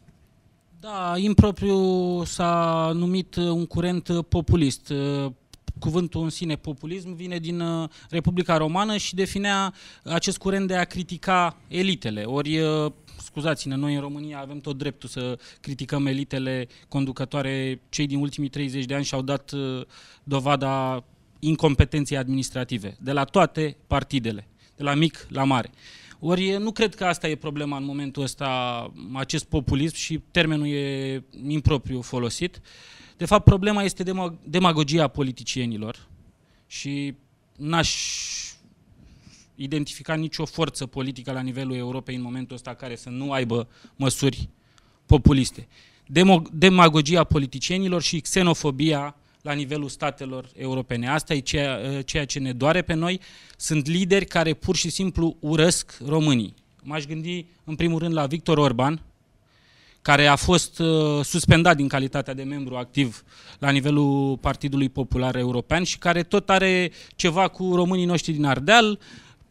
Da, impropriu s-a numit uh, un curent uh, populist. Cuvântul în sine populism vine din Republica Romană și definea acest curent de a critica elitele. Ori scuzați-ne, noi în România avem tot dreptul să criticăm elitele conducătoare. Cei din ultimii 30 de ani și-au dat dovada incompetenței administrative, de la toate partidele, de la mic la mare. Ori nu cred că asta e problema în momentul ăsta, acest populism și termenul e impropriu folosit. De fapt, problema este demagogia politicienilor și n-aș identifica nicio forță politică la nivelul Europei în momentul ăsta care să nu aibă măsuri populiste. Demagogia politicienilor și xenofobia la nivelul statelor europene. Asta e ceea, uh, ceea ce ne doare pe noi. Sunt lideri care pur și simplu urăsc românii. M-aș gândi în primul rând la Victor Orban, care a fost uh, suspendat din calitatea de membru activ la nivelul Partidului Popular European și care tot are ceva cu românii noștri din Ardeal.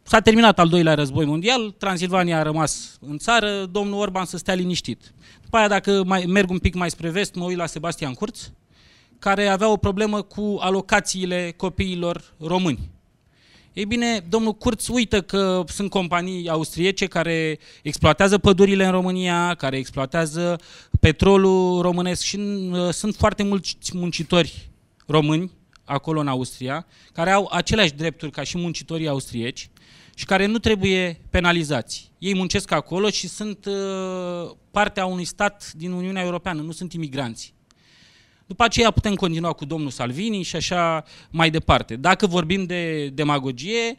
S-a terminat al doilea război mondial, Transilvania a rămas în țară, domnul Orban să stea liniștit. După aia, dacă mai merg un pic mai spre vest, mă uit la Sebastian Kurz, care avea o problemă cu alocațiile copiilor români. Ei bine, domnul Kurz uită că sunt companii austriece care exploatează pădurile în România, care exploatează petrolul românesc și uh, sunt foarte mulți muncitori români acolo în Austria, care au aceleași drepturi ca și muncitorii austrieci și care nu trebuie penalizați. Ei muncesc acolo și sunt uh, partea unui stat din Uniunea Europeană, nu sunt imigranți. După aceea putem continua cu domnul Salvini și așa mai departe. Dacă vorbim de demagogie,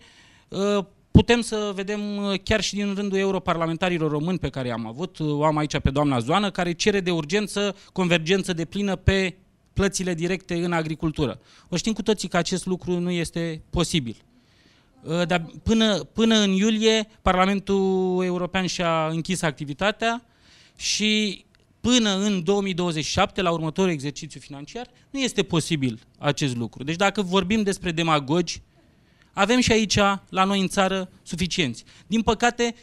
ă, putem să vedem ă, chiar și din rândul europarlamentarilor români pe care am avut, o am aici pe doamna Zoană, care cere de urgență convergență de plină pe plățile directe în agricultură. O știm cu toții că acest lucru nu este posibil. Ă, dar până, până în iulie, Parlamentul European și-a închis activitatea și până în 2027, la următorul exercițiu financiar, nu este posibil acest lucru. Deci dacă vorbim despre demagogi, avem și aici, la noi în țară, suficienți. Din păcate,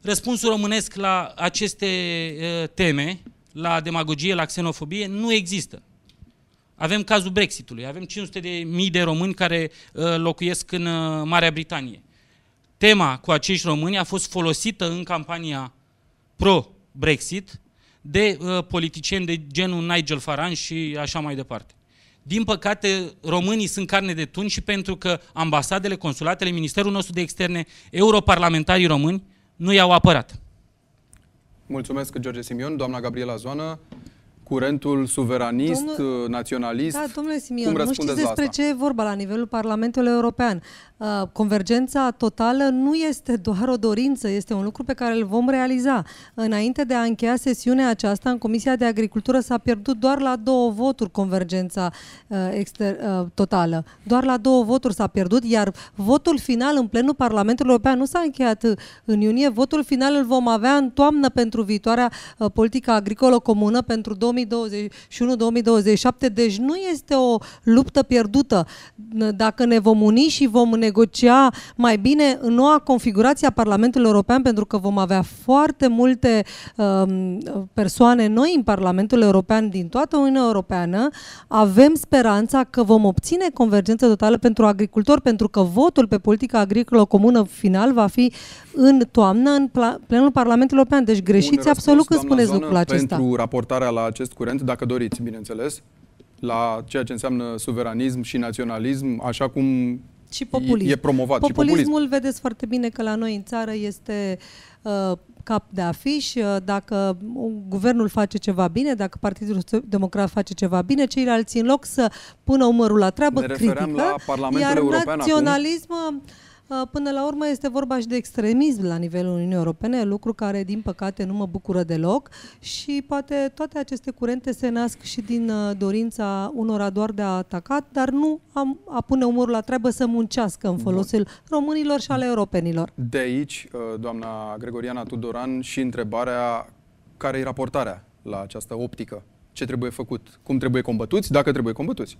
răspunsul românesc la aceste uh, teme, la demagogie, la xenofobie, nu există. Avem cazul Brexitului, avem 500 de mii de români care uh, locuiesc în uh, Marea Britanie. Tema cu acești români a fost folosită în campania pro-Brexit de uh, politicieni de genul Nigel Farage și așa mai departe. Din păcate, românii sunt carne de tun și pentru că ambasadele, consulatele, Ministerul nostru de Externe, europarlamentarii români nu i-au apărat.
Mulțumesc, George Simion. Doamna Gabriela Zoană, curentul suveranist, Domnul... naționalist.
Da, domnule Simion, nu știți despre ce e vorba la nivelul Parlamentului European. Uh, convergența totală nu este doar o dorință, este un lucru pe care îl vom realiza. Înainte de a încheia sesiunea aceasta, în Comisia de Agricultură s-a pierdut doar la două voturi convergența uh, exter- uh, totală. Doar la două voturi s-a pierdut, iar votul final în plenul Parlamentului European nu s-a încheiat în iunie. Votul final îl vom avea în toamnă pentru viitoarea politică agricolă comună pentru 2021-2027, deci nu este o luptă pierdută. Dacă ne vom uni și vom ne negocia mai bine în noua configurație a Parlamentului European, pentru că vom avea foarte multe um, persoane noi în Parlamentul European din toată Uniunea Europeană, avem speranța că vom obține convergență totală pentru agricultori, pentru că votul pe politica agricolă comună final va fi în toamnă în plenul Parlamentului European. Deci greșiți absolut când spuneți lucrul acesta.
Pentru raportarea la acest curent, dacă doriți, bineînțeles, la ceea ce înseamnă suveranism și naționalism, așa cum și populism. E, e promovat
Populismul,
și populism.
vedeți foarte bine că la noi în țară este uh, cap de afiș. Uh, dacă guvernul face ceva bine, dacă Partidul Democrat face ceva bine, ceilalți în loc să pună umărul la treabă,
ne
critică.
la Parlamentul
iar
European
naționalism
acum?
Uh, până la urmă este vorba și de extremism la nivelul Uniunii Europene, lucru care, din păcate, nu mă bucură deloc și poate toate aceste curente se nasc și din uh, dorința unora doar de a ataca, dar nu a, a pune umorul la treabă să muncească în folosul Bun. românilor și ale europenilor.
De aici, uh, doamna Gregoriana Tudoran, și întrebarea care e raportarea la această optică? Ce trebuie făcut? Cum trebuie combătuți? Dacă trebuie combătuți?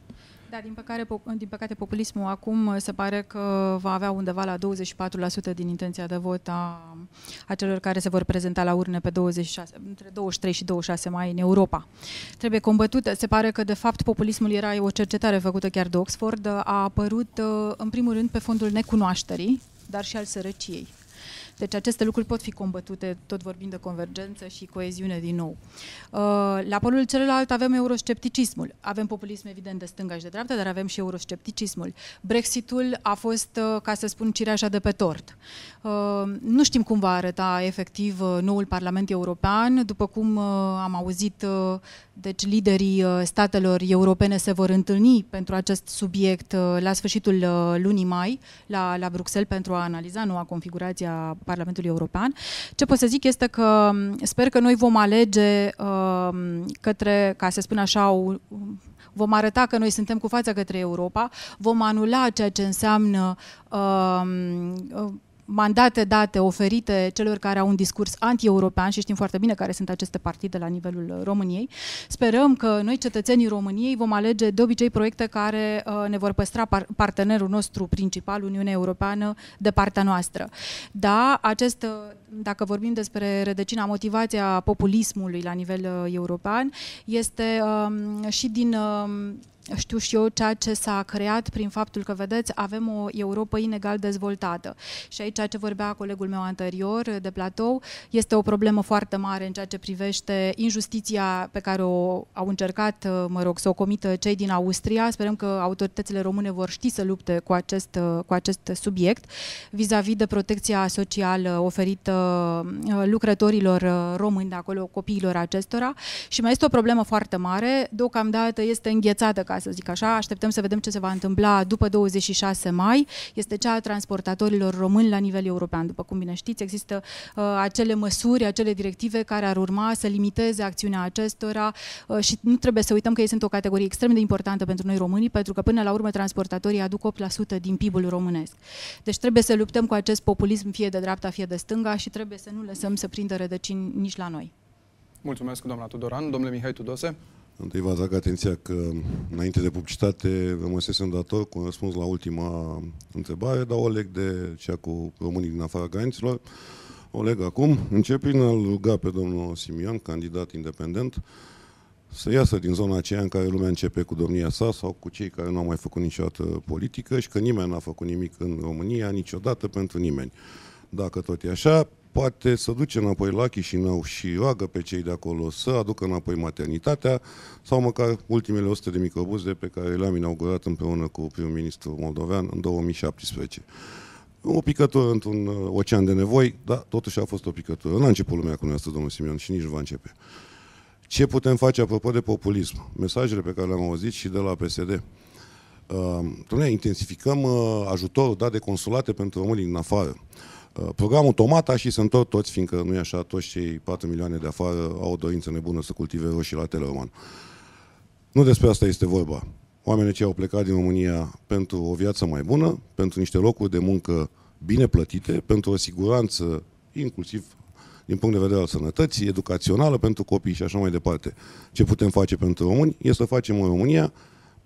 Da, din păcate, din păcate populismul acum uh, se pare că va avea undeva la 24% din intenția de vot a, a celor care se vor prezenta la urne pe 26, între 23 și 26 mai în Europa. Trebuie combătută. Se pare că, de fapt, populismul era o cercetare făcută chiar de Oxford, a apărut, uh, în primul rând, pe fondul necunoașterii, dar și al sărăciei. Deci aceste lucruri pot fi combătute, tot vorbind de convergență și coeziune din nou. Uh, la polul celălalt avem euroscepticismul. Avem populism evident de stânga și de dreapta, dar avem și euroscepticismul. Brexitul a fost, uh, ca să spun, cireașa de pe tort. Uh, nu știm cum va arăta efectiv noul Parlament European. După cum am auzit, deci liderii statelor europene se vor întâlni pentru acest subiect la sfârșitul lunii mai la, la Bruxelles pentru a analiza noua configurație a Parlamentului European. Ce pot să zic este că sper că noi vom alege uh, către, ca să spun așa, o, vom arăta că noi suntem cu fața către Europa, vom anula ceea ce înseamnă uh, uh, mandate date, oferite celor care au un discurs anti-european și știm foarte bine care sunt aceste partide la nivelul României. Sperăm că noi, cetățenii României, vom alege de obicei proiecte care uh, ne vor păstra par- partenerul nostru principal, Uniunea Europeană, de partea noastră. Da, acest, uh, dacă vorbim despre rădăcina, motivația populismului la nivel uh, european, este uh, și din uh, știu și eu, ceea ce s-a creat prin faptul că, vedeți, avem o Europa inegal dezvoltată. Și aici, ceea ce vorbea colegul meu anterior de platou, este o problemă foarte mare în ceea ce privește injustiția pe care o au încercat, mă rog, să o comită cei din Austria. Sperăm că autoritățile române vor ști să lupte cu acest, cu acest subiect vis-a-vis -vis de protecția socială oferită uh, lucrătorilor uh, români de acolo, copiilor acestora. Și mai este o problemă foarte mare, deocamdată este înghețată ca să zic așa. Așteptăm să vedem ce se va întâmpla după 26 mai. Este cea a transportatorilor români la nivel european. După cum bine știți, există uh, acele măsuri, acele directive care ar urma să limiteze acțiunea acestora uh, și nu trebuie să uităm că ei sunt o categorie extrem de importantă pentru noi românii, pentru că până la urmă transportatorii aduc 8% din PIB-ul românesc. Deci trebuie să luptăm cu acest populism fie de dreapta, fie de stânga și trebuie să nu lăsăm să prindă rădăcini nici la noi.
Mulțumesc, doamna Tudoran. Domnule Mihai Tudose.
Întâi vă atrag atenția că înainte de publicitate rămăsesem dator cu un răspuns la ultima întrebare, dar o leg de cea cu românii din afara graniților. O leg acum. Încep prin a ruga pe domnul Simion, candidat independent, să iasă din zona aceea în care lumea începe cu domnia sa sau cu cei care nu au mai făcut niciodată politică și că nimeni n-a făcut nimic în România niciodată pentru nimeni. Dacă tot e așa, poate să duce înapoi la Chișinău și roagă pe cei de acolo să aducă înapoi maternitatea sau măcar ultimele 100 de microbuze pe care le-am inaugurat împreună cu primul ministru moldovean în 2017. O picătură într-un uh, ocean de nevoi, dar totuși a fost o picătură. N-a început lumea cu noi asta, domnul Simion, și nici va începe. Ce putem face apropo de populism? Mesajele pe care le-am auzit și de la PSD. Uh, intensificăm uh, ajutorul dat de consulate pentru românii din afară. Uh, programul Tomata și se întorc toți, fiindcă nu e așa, toți cei 4 milioane de afară au o dorință nebună să cultive roșii la Teleroman. Nu despre asta este vorba. Oamenii cei au plecat din România pentru o viață mai bună, pentru niște locuri de muncă bine plătite, pentru o siguranță, inclusiv din punct de vedere al sănătății, educațională pentru copii și așa mai departe. Ce putem face pentru români este să facem în România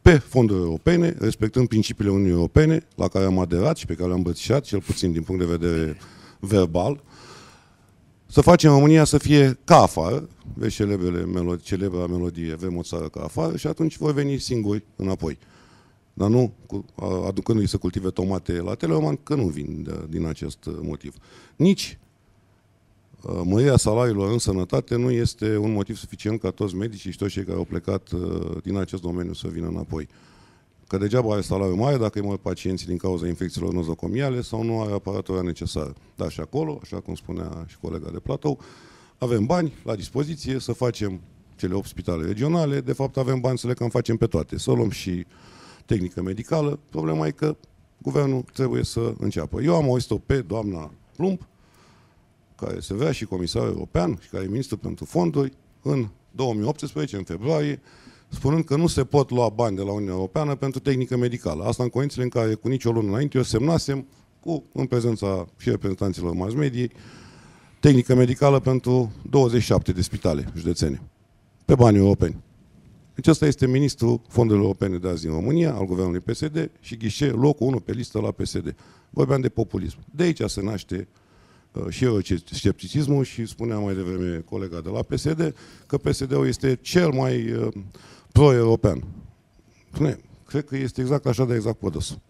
pe fonduri europene, respectând principiile Uniunii Europene, la care am aderat și pe care le-am îmbrățișat, cel puțin din punct de vedere verbal, să facem România să fie ca afară, vezi celebrele melodii, celebra melodie, avem o țară ca afară și atunci vor veni singuri înapoi. Dar nu cu, aducându-i să cultive tomate la Teleroman, că nu vin de, din acest motiv. Nici Uh, mărirea salariilor în sănătate nu este un motiv suficient ca toți medicii și toți cei care au plecat uh, din acest domeniu să vină înapoi. Că degeaba are salariu mare dacă îi mor pacienții din cauza infecțiilor nozocomiale sau nu are aparatura necesară. Dar și acolo, așa cum spunea și colega de platou, avem bani la dispoziție să facem cele 8 spitale regionale, de fapt avem bani să le cam facem pe toate, să luăm și tehnică medicală. Problema e că guvernul trebuie să înceapă. Eu am auzit-o pe doamna Plumb, care se vrea și comisar european și care e ministru pentru fonduri, în 2018, în februarie, spunând că nu se pot lua bani de la Uniunea Europeană pentru tehnică medicală. Asta în condițiile în care cu nicio lună înainte eu semnasem cu, în prezența și reprezentanților mass mediei, tehnică medicală pentru 27 de spitale județene, pe bani europeni. Deci ăsta este ministrul fondurilor europene de azi din România, al guvernului PSD și ghișe locul 1 pe listă la PSD. Vorbeam de populism. De aici se naște uh, și eu scepticismul și spunea mai devreme colega de la PSD că PSD-ul este cel mai uh, pro-european. Spune, cred că este exact așa de exact pădăsul.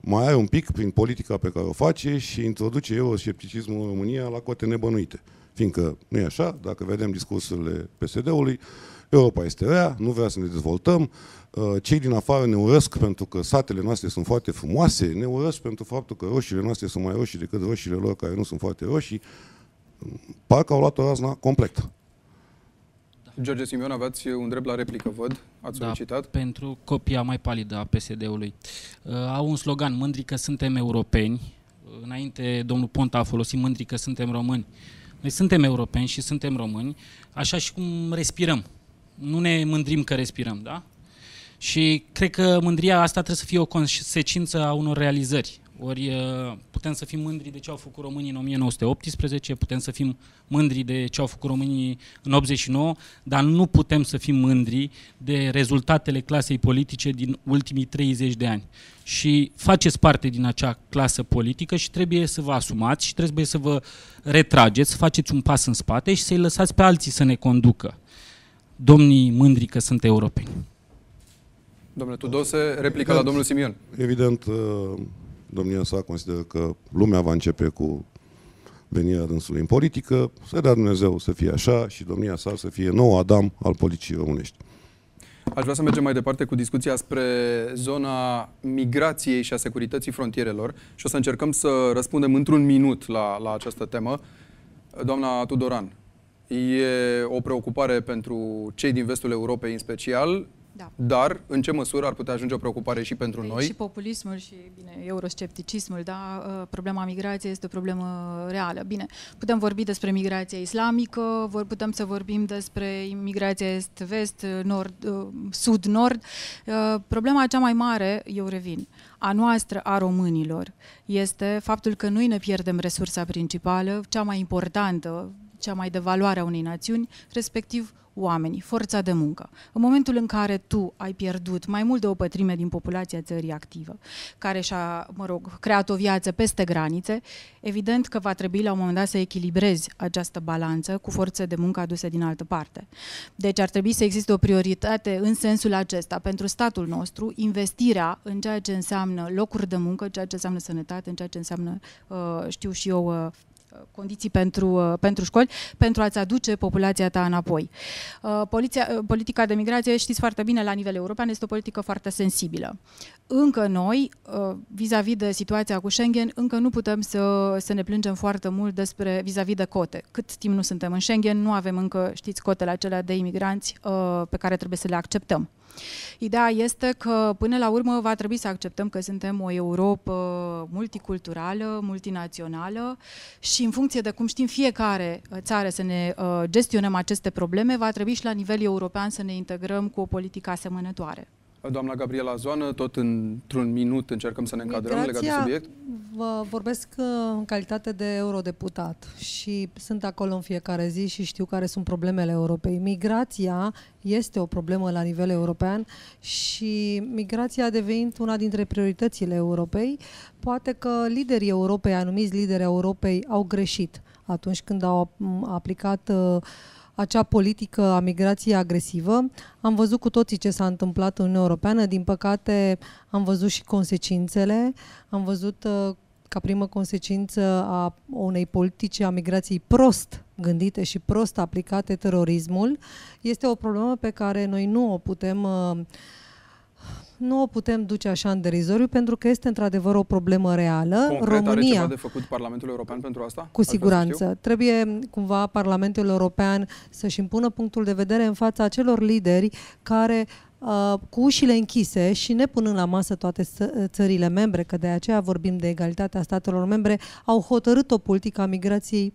Mai are un pic prin politica pe care o face și introduce euroscepticismul în România la cote nebănuite. Fiindcă nu e așa, dacă vedem discursurile PSD-ului, Europa este rea, nu vrea să ne dezvoltăm, uh, cei din afară ne urăsc pentru că satele noastre sunt foarte frumoase, ne urăsc pentru faptul că roșiile noastre sunt mai roșii decât roșiile lor care nu sunt foarte roșii. Parcă au luat o razna complet.
George Simion, aveți un drept la replică, văd. Ați
Da,
solicitat.
pentru copia mai palidă a PSD-ului. Uh, au un slogan, mândri că suntem europeni. Uh, Înainte, domnul Ponta a folosit mândri că suntem români. Noi suntem europeni și suntem români, așa și cum respirăm. Nu ne mândrim că respirăm, da? Și cred că mândria asta trebuie să fie o consecință a unor realizări. Ori uh, putem să fim mândri de ce au făcut românii în 1918, putem să fim mândri de ce au făcut românii în 89, dar nu putem să fim mândri de rezultatele clasei politice din ultimii 30 de ani. Și faceți parte din acea clasă politică și trebuie să vă asumați și trebuie să vă retrageți, să faceți un pas în spate și să-i lăsați pe alții să ne conducă. Domnii mândri că sunt europeni.
Domnule Tudose, replică la domnul Simion.
Evident, uh, domnia sa consideră că lumea va începe cu venirea dânsului în politică, să dea Dumnezeu să fie așa și domnia sa să fie nou Adam al politicii românești.
Aș vrea să mergem mai departe cu discuția spre zona migrației și a securității frontierelor și o să încercăm să răspundem într-un minut la, la această temă. Doamna Tudoran, e o preocupare pentru cei din vestul Europei în special,
Da.
dar în ce măsură ar putea ajunge o preocupare și pentru
Păi
noi?
Și populismul și, bine, euroscepticismul, da, uh, problema migrației este o problemă reală. Bine, putem vorbi despre migrația islamică, vor, putem să vorbim despre migrația est-vest, nord, uh, sud-nord. Uh, Problema cea mai mare, eu revin, a noastră, a românilor, este faptul că noi ne pierdem resursa principală, cea mai importantă, cea mai de valoare a unei națiuni, respectiv oamenii, forța de muncă. În momentul în care tu ai pierdut mai mult de o pătrime din populația țării activă, care și-a, mă rog, creat o viață peste granițe, evident că va trebui la un moment dat să echilibrezi această balanță cu forțe de muncă aduse din altă parte. Deci ar trebui să existe o prioritate în sensul acesta pentru statul nostru, investirea în ceea ce înseamnă locuri de muncă, ceea ce înseamnă sănătate, în ceea ce înseamnă, uh, știu și eu, uh, condiții pentru, uh, pentru școli, pentru a-ți aduce populația ta înapoi. Uh, Poliția, uh, politica de migrație, știți foarte bine, la nivel european, este o politică foarte sensibilă. Încă noi, uh, vis-a-vis de situația cu Schengen, încă nu putem să, să ne plângem foarte mult despre vis-a-vis de cote. Cât timp nu suntem în Schengen, nu avem încă, știți, cotele acelea de imigranți uh, pe care trebuie să le acceptăm. Ideea este că până la urmă va trebui să acceptăm că suntem o Europa multiculturală, multinațională și în funcție de cum știm fiecare uh, țară să ne uh, gestionăm aceste probleme, va trebui și la nivel european să ne integrăm cu o politică asemănătoare.
Doamna Gabriela Zoană, tot într-un minut încercăm să ne încadrăm legat de
Migrația,
subiect.
Vă vorbesc uh, în calitate de eurodeputat și sunt acolo în fiecare zi și știu care sunt problemele Europei. Migrația este o problemă la nivel european și migrația a devenit una dintre prioritățile Europei. Poate că liderii Europei, anumiți lideri Europei, au greșit atunci când au m, aplicat uh, acea politică a migrației agresivă. Am văzut cu toții ce s-a întâmplat în Uniunea Europeană. Din păcate, am văzut și consecințele. Am văzut uh, ca primă consecință a unei politici a migrației prost gândite și prost aplicate terorismul. Este o problemă pe care noi nu o putem uh, nu o putem duce așa în derizoriu pentru că este într-adevăr o problemă reală.
Concret, are
România
ceva de făcut Parlamentul European pentru asta?
cu
Aș vrea să
siguranță. Trebuie cumva Parlamentul European să-și impună punctul de vedere în fața acelor lideri care uh, cu ușile închise și ne punând la masă toate țările membre, că de aceea vorbim de egalitatea statelor membre, au hotărât o politică a migrației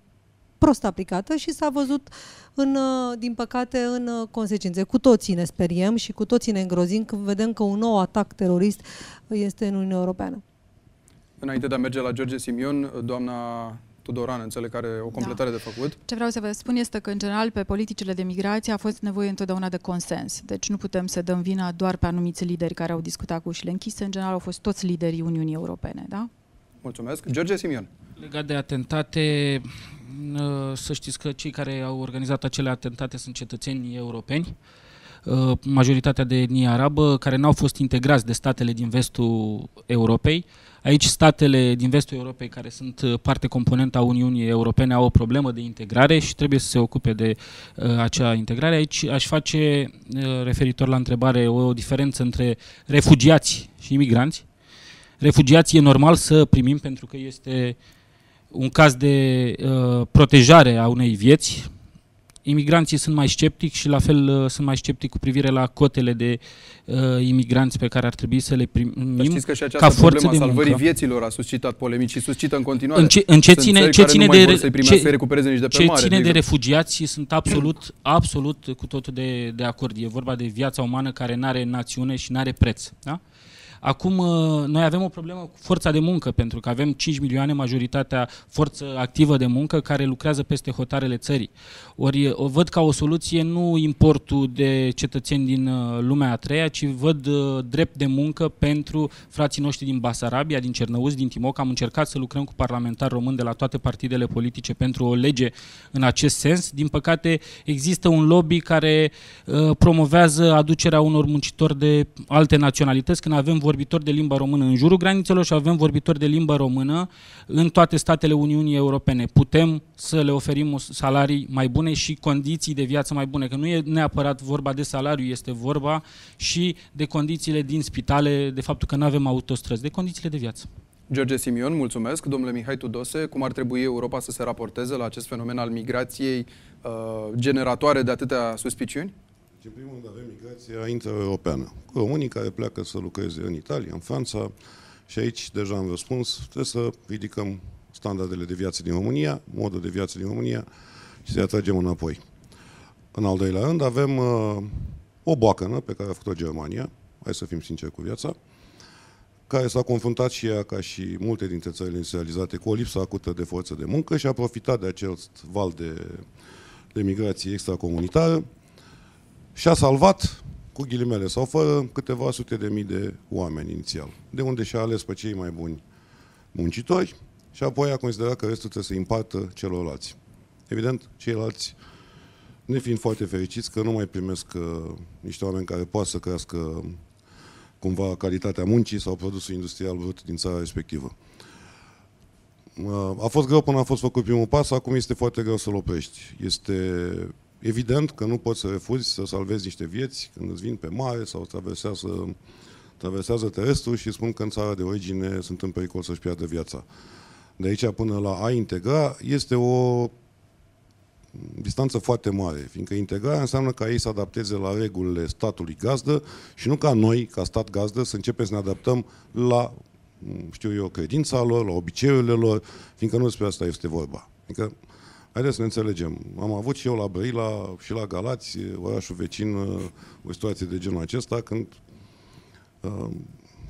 prost aplicată și s-a văzut, în, uh, din păcate, în uh, consecințe. Cu toții ne speriem și cu toții ne îngrozim când vedem că un nou atac terorist este în Uniunea Europeană.
Înainte de a merge la George Simion, doamna Tudoran, înțeleg că are o completare da. de făcut.
Ce vreau să vă spun este că, în general, pe politicile de migrație a fost nevoie întotdeauna de consens. Deci nu putem să dăm vina doar pe anumiți lideri care au discutat cu ușile închise. În general, au fost toți liderii Uniunii Europene, da?
Mulțumesc. George Simion.
Legat de atentate, să știți că cei care au organizat acele atentate sunt cetățeni europeni, majoritatea de etnie arabă, care n-au fost integrați de statele din vestul Europei. Aici statele din vestul Europei, care sunt parte componentă a Uniunii Europene, au o problemă de integrare și trebuie să se ocupe de uh, acea integrare. Aici aș face, uh, referitor la întrebare, o, o diferență între refugiați și imigranți. Refugiații e normal să primim pentru că este un caz de uh, protejare a unei vieți. Imigranții sunt mai sceptici și la fel uh, sunt mai sceptici cu privire la cotele de uh, imigranți pe care ar trebui să le primim
știți că și această ca forță de salvării muncă. vieților a suscitat polemici și suscită în continuare.
În ce, în ce ține, ce ține de, ce, de, ce mare, ține de refugiați sunt absolut, absolut cu totul de, de acord. E vorba de viața umană care nu are națiune și nu are preț. Da? Acum uh, noi avem o problemă cu forța de muncă, pentru că avem 5 milioane, majoritatea forță activă de muncă, care lucrează peste hotarele țării. Ori o văd ca o soluție nu importul de cetățeni din uh, lumea a treia, ci văd uh, drept de muncă pentru frații noștri din Basarabia, din Cernăuți, din Timoc. Am încercat să lucrăm cu parlamentari români de la toate partidele politice pentru o lege în acest sens. Din păcate, există un lobby care uh, promovează aducerea unor muncitori de alte naționalități, când avem vorbitori de limba română în jurul granițelor și avem vorbitori de limba română în toate statele Uniunii Europene. Putem să le oferim salarii mai bune și condiții de viață mai bune, că nu e neapărat vorba de salariu, este vorba și de condițiile din spitale, de faptul că nu avem autostrăzi, de condițiile de viață.
George Simion, mulțumesc. Domnule Mihai Tudose, cum ar trebui Europa să se raporteze la acest fenomen al migrației uh, generatoare de atâtea suspiciuni?
În primul rând avem migrația intra-europeană, cu românii care pleacă să lucreze în Italia, în Franța, și aici deja am răspuns, trebuie să ridicăm standardele de viață din România, modul de viață din România și să-i atragem înapoi. În al doilea rând avem uh, o boacănă pe care a făcut-o Germania, hai să fim sinceri cu viața, care s-a confruntat și ea, ca și multe dintre țările industrializate, cu o lipsă acută de forță de muncă și a profitat de acest val de, de migrație extracomunitară și a salvat, cu ghilimele sau fără, câteva sute de mii de oameni inițial. De unde și-a ales pe cei mai buni muncitori și apoi a considerat că restul trebuie să împartă celorlalți. Evident, ceilalți, ne fiind foarte fericiți că nu mai primesc uh, niște oameni care poată să crească cumva calitatea muncii sau produsul industrial brut din țara respectivă. Uh, a fost greu până a fost făcut primul pas, acum este foarte greu să-l oprești. Este Evident că nu poți să refuzi să salvezi niște vieți când îți vin pe mare sau traversează, traversează terestrul și spun că în țara de origine sunt în pericol să-și piardă viața. De aici până la a integra este o distanță foarte mare, fiindcă integrarea înseamnă ca ei să adapteze la regulile statului gazdă și nu ca noi, ca stat gazdă, să începem să ne adaptăm la, știu eu, credința lor, la obiceiurile lor, fiindcă nu despre asta este vorba. Adică Haideți să ne înțelegem. Am avut și eu la Brăila și la Galați, orașul vecin, uh, o situație de genul acesta, când uh,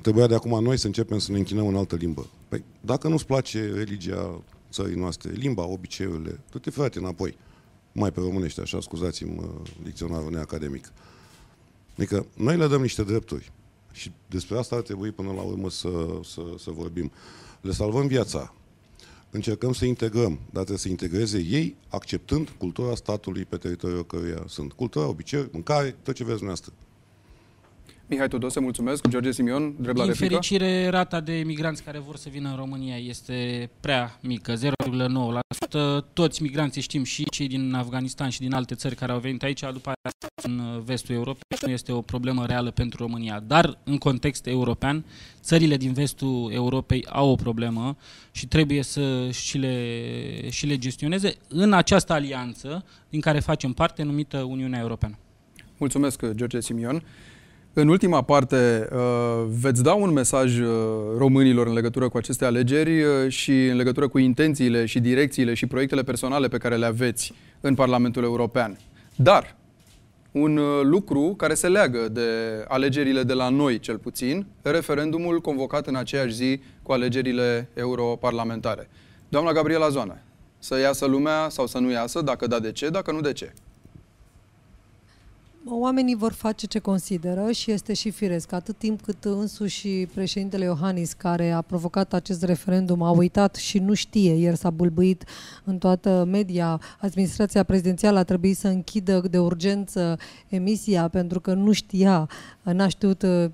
trebuia de acum noi să începem să ne închinăm în altă limbă. Păi, dacă nu-ți place religia țării noastre, limba, obiceiurile, du-te frate înapoi. Mai pe românește, așa, scuzați-mi uh, dicționarul neacademic. Adică noi le dăm niște drepturi și despre asta ar trebui până la urmă să, să, să vorbim. Le salvăm viața, încercăm să integrăm, dar trebuie să integreze ei, acceptând cultura statului pe teritoriul căruia sunt. Cultura, obicei, mâncare, tot ce vezi dumneavoastră.
Mihai Tudose, mulțumesc. George Simion, drept la
replică. Din fericire, rata de migranți care vor să vină în România este prea mică, 0,9%. Toți migranții știm și cei din Afganistan și din alte țări care au venit aici, după aceea în vestul Europei, nu este o problemă reală pentru România. Dar, în context european, țările din vestul Europei au o problemă și trebuie să și le, și le gestioneze în această alianță din care facem parte, numită Uniunea Europeană.
Mulțumesc, George Simion. În ultima parte, uh, veți da un mesaj uh, românilor în legătură cu aceste alegeri uh, și în legătură cu intențiile și direcțiile și proiectele personale pe care le aveți în Parlamentul European. Dar un lucru care se leagă de alegerile de la noi, cel puțin, referendumul convocat în aceeași zi cu alegerile europarlamentare. Doamna Gabriela Zoană, să iasă lumea sau să nu iasă, dacă da de ce, dacă nu de ce?
Oamenii vor face ce consideră și este și firesc. Atât timp cât însuși președintele Iohannis, care a provocat acest referendum, a uitat și nu știe, ieri s-a bulbuit în toată media, administrația prezidențială a trebuit să închidă de urgență emisia pentru că nu știa, n-a știut uh,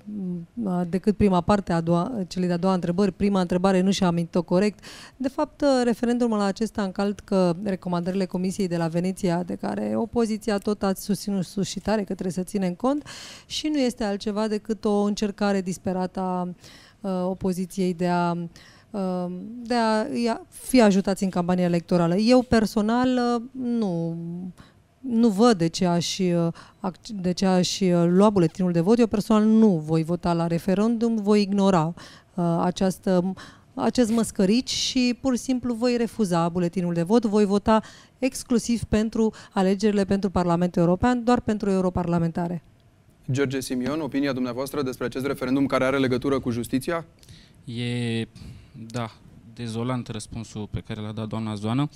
decât prima parte a doua, celei de-a doua întrebări. Prima întrebare nu și-a amintit-o corect. De fapt, uh, referendumul acesta încalcă recomandările Comisiei de la Veneția, de care opoziția tot a susținut suscitare că trebuie să ținem cont și nu este altceva decât o încercare disperată a uh, opoziției de a uh, de a fi ajutați în campania electorală. Eu personal uh, nu nu văd de ce aș, de ce aș lua buletinul de vot. Eu personal nu voi vota la referendum, voi ignora această acest măscărici și pur și simplu voi refuza buletinul de vot, voi vota exclusiv pentru alegerile pentru Parlamentul European, doar pentru europarlamentare.
George Simion, opinia dumneavoastră despre acest referendum care are legătură cu justiția?
E, da, dezolant răspunsul pe care l-a dat doamna Zoană.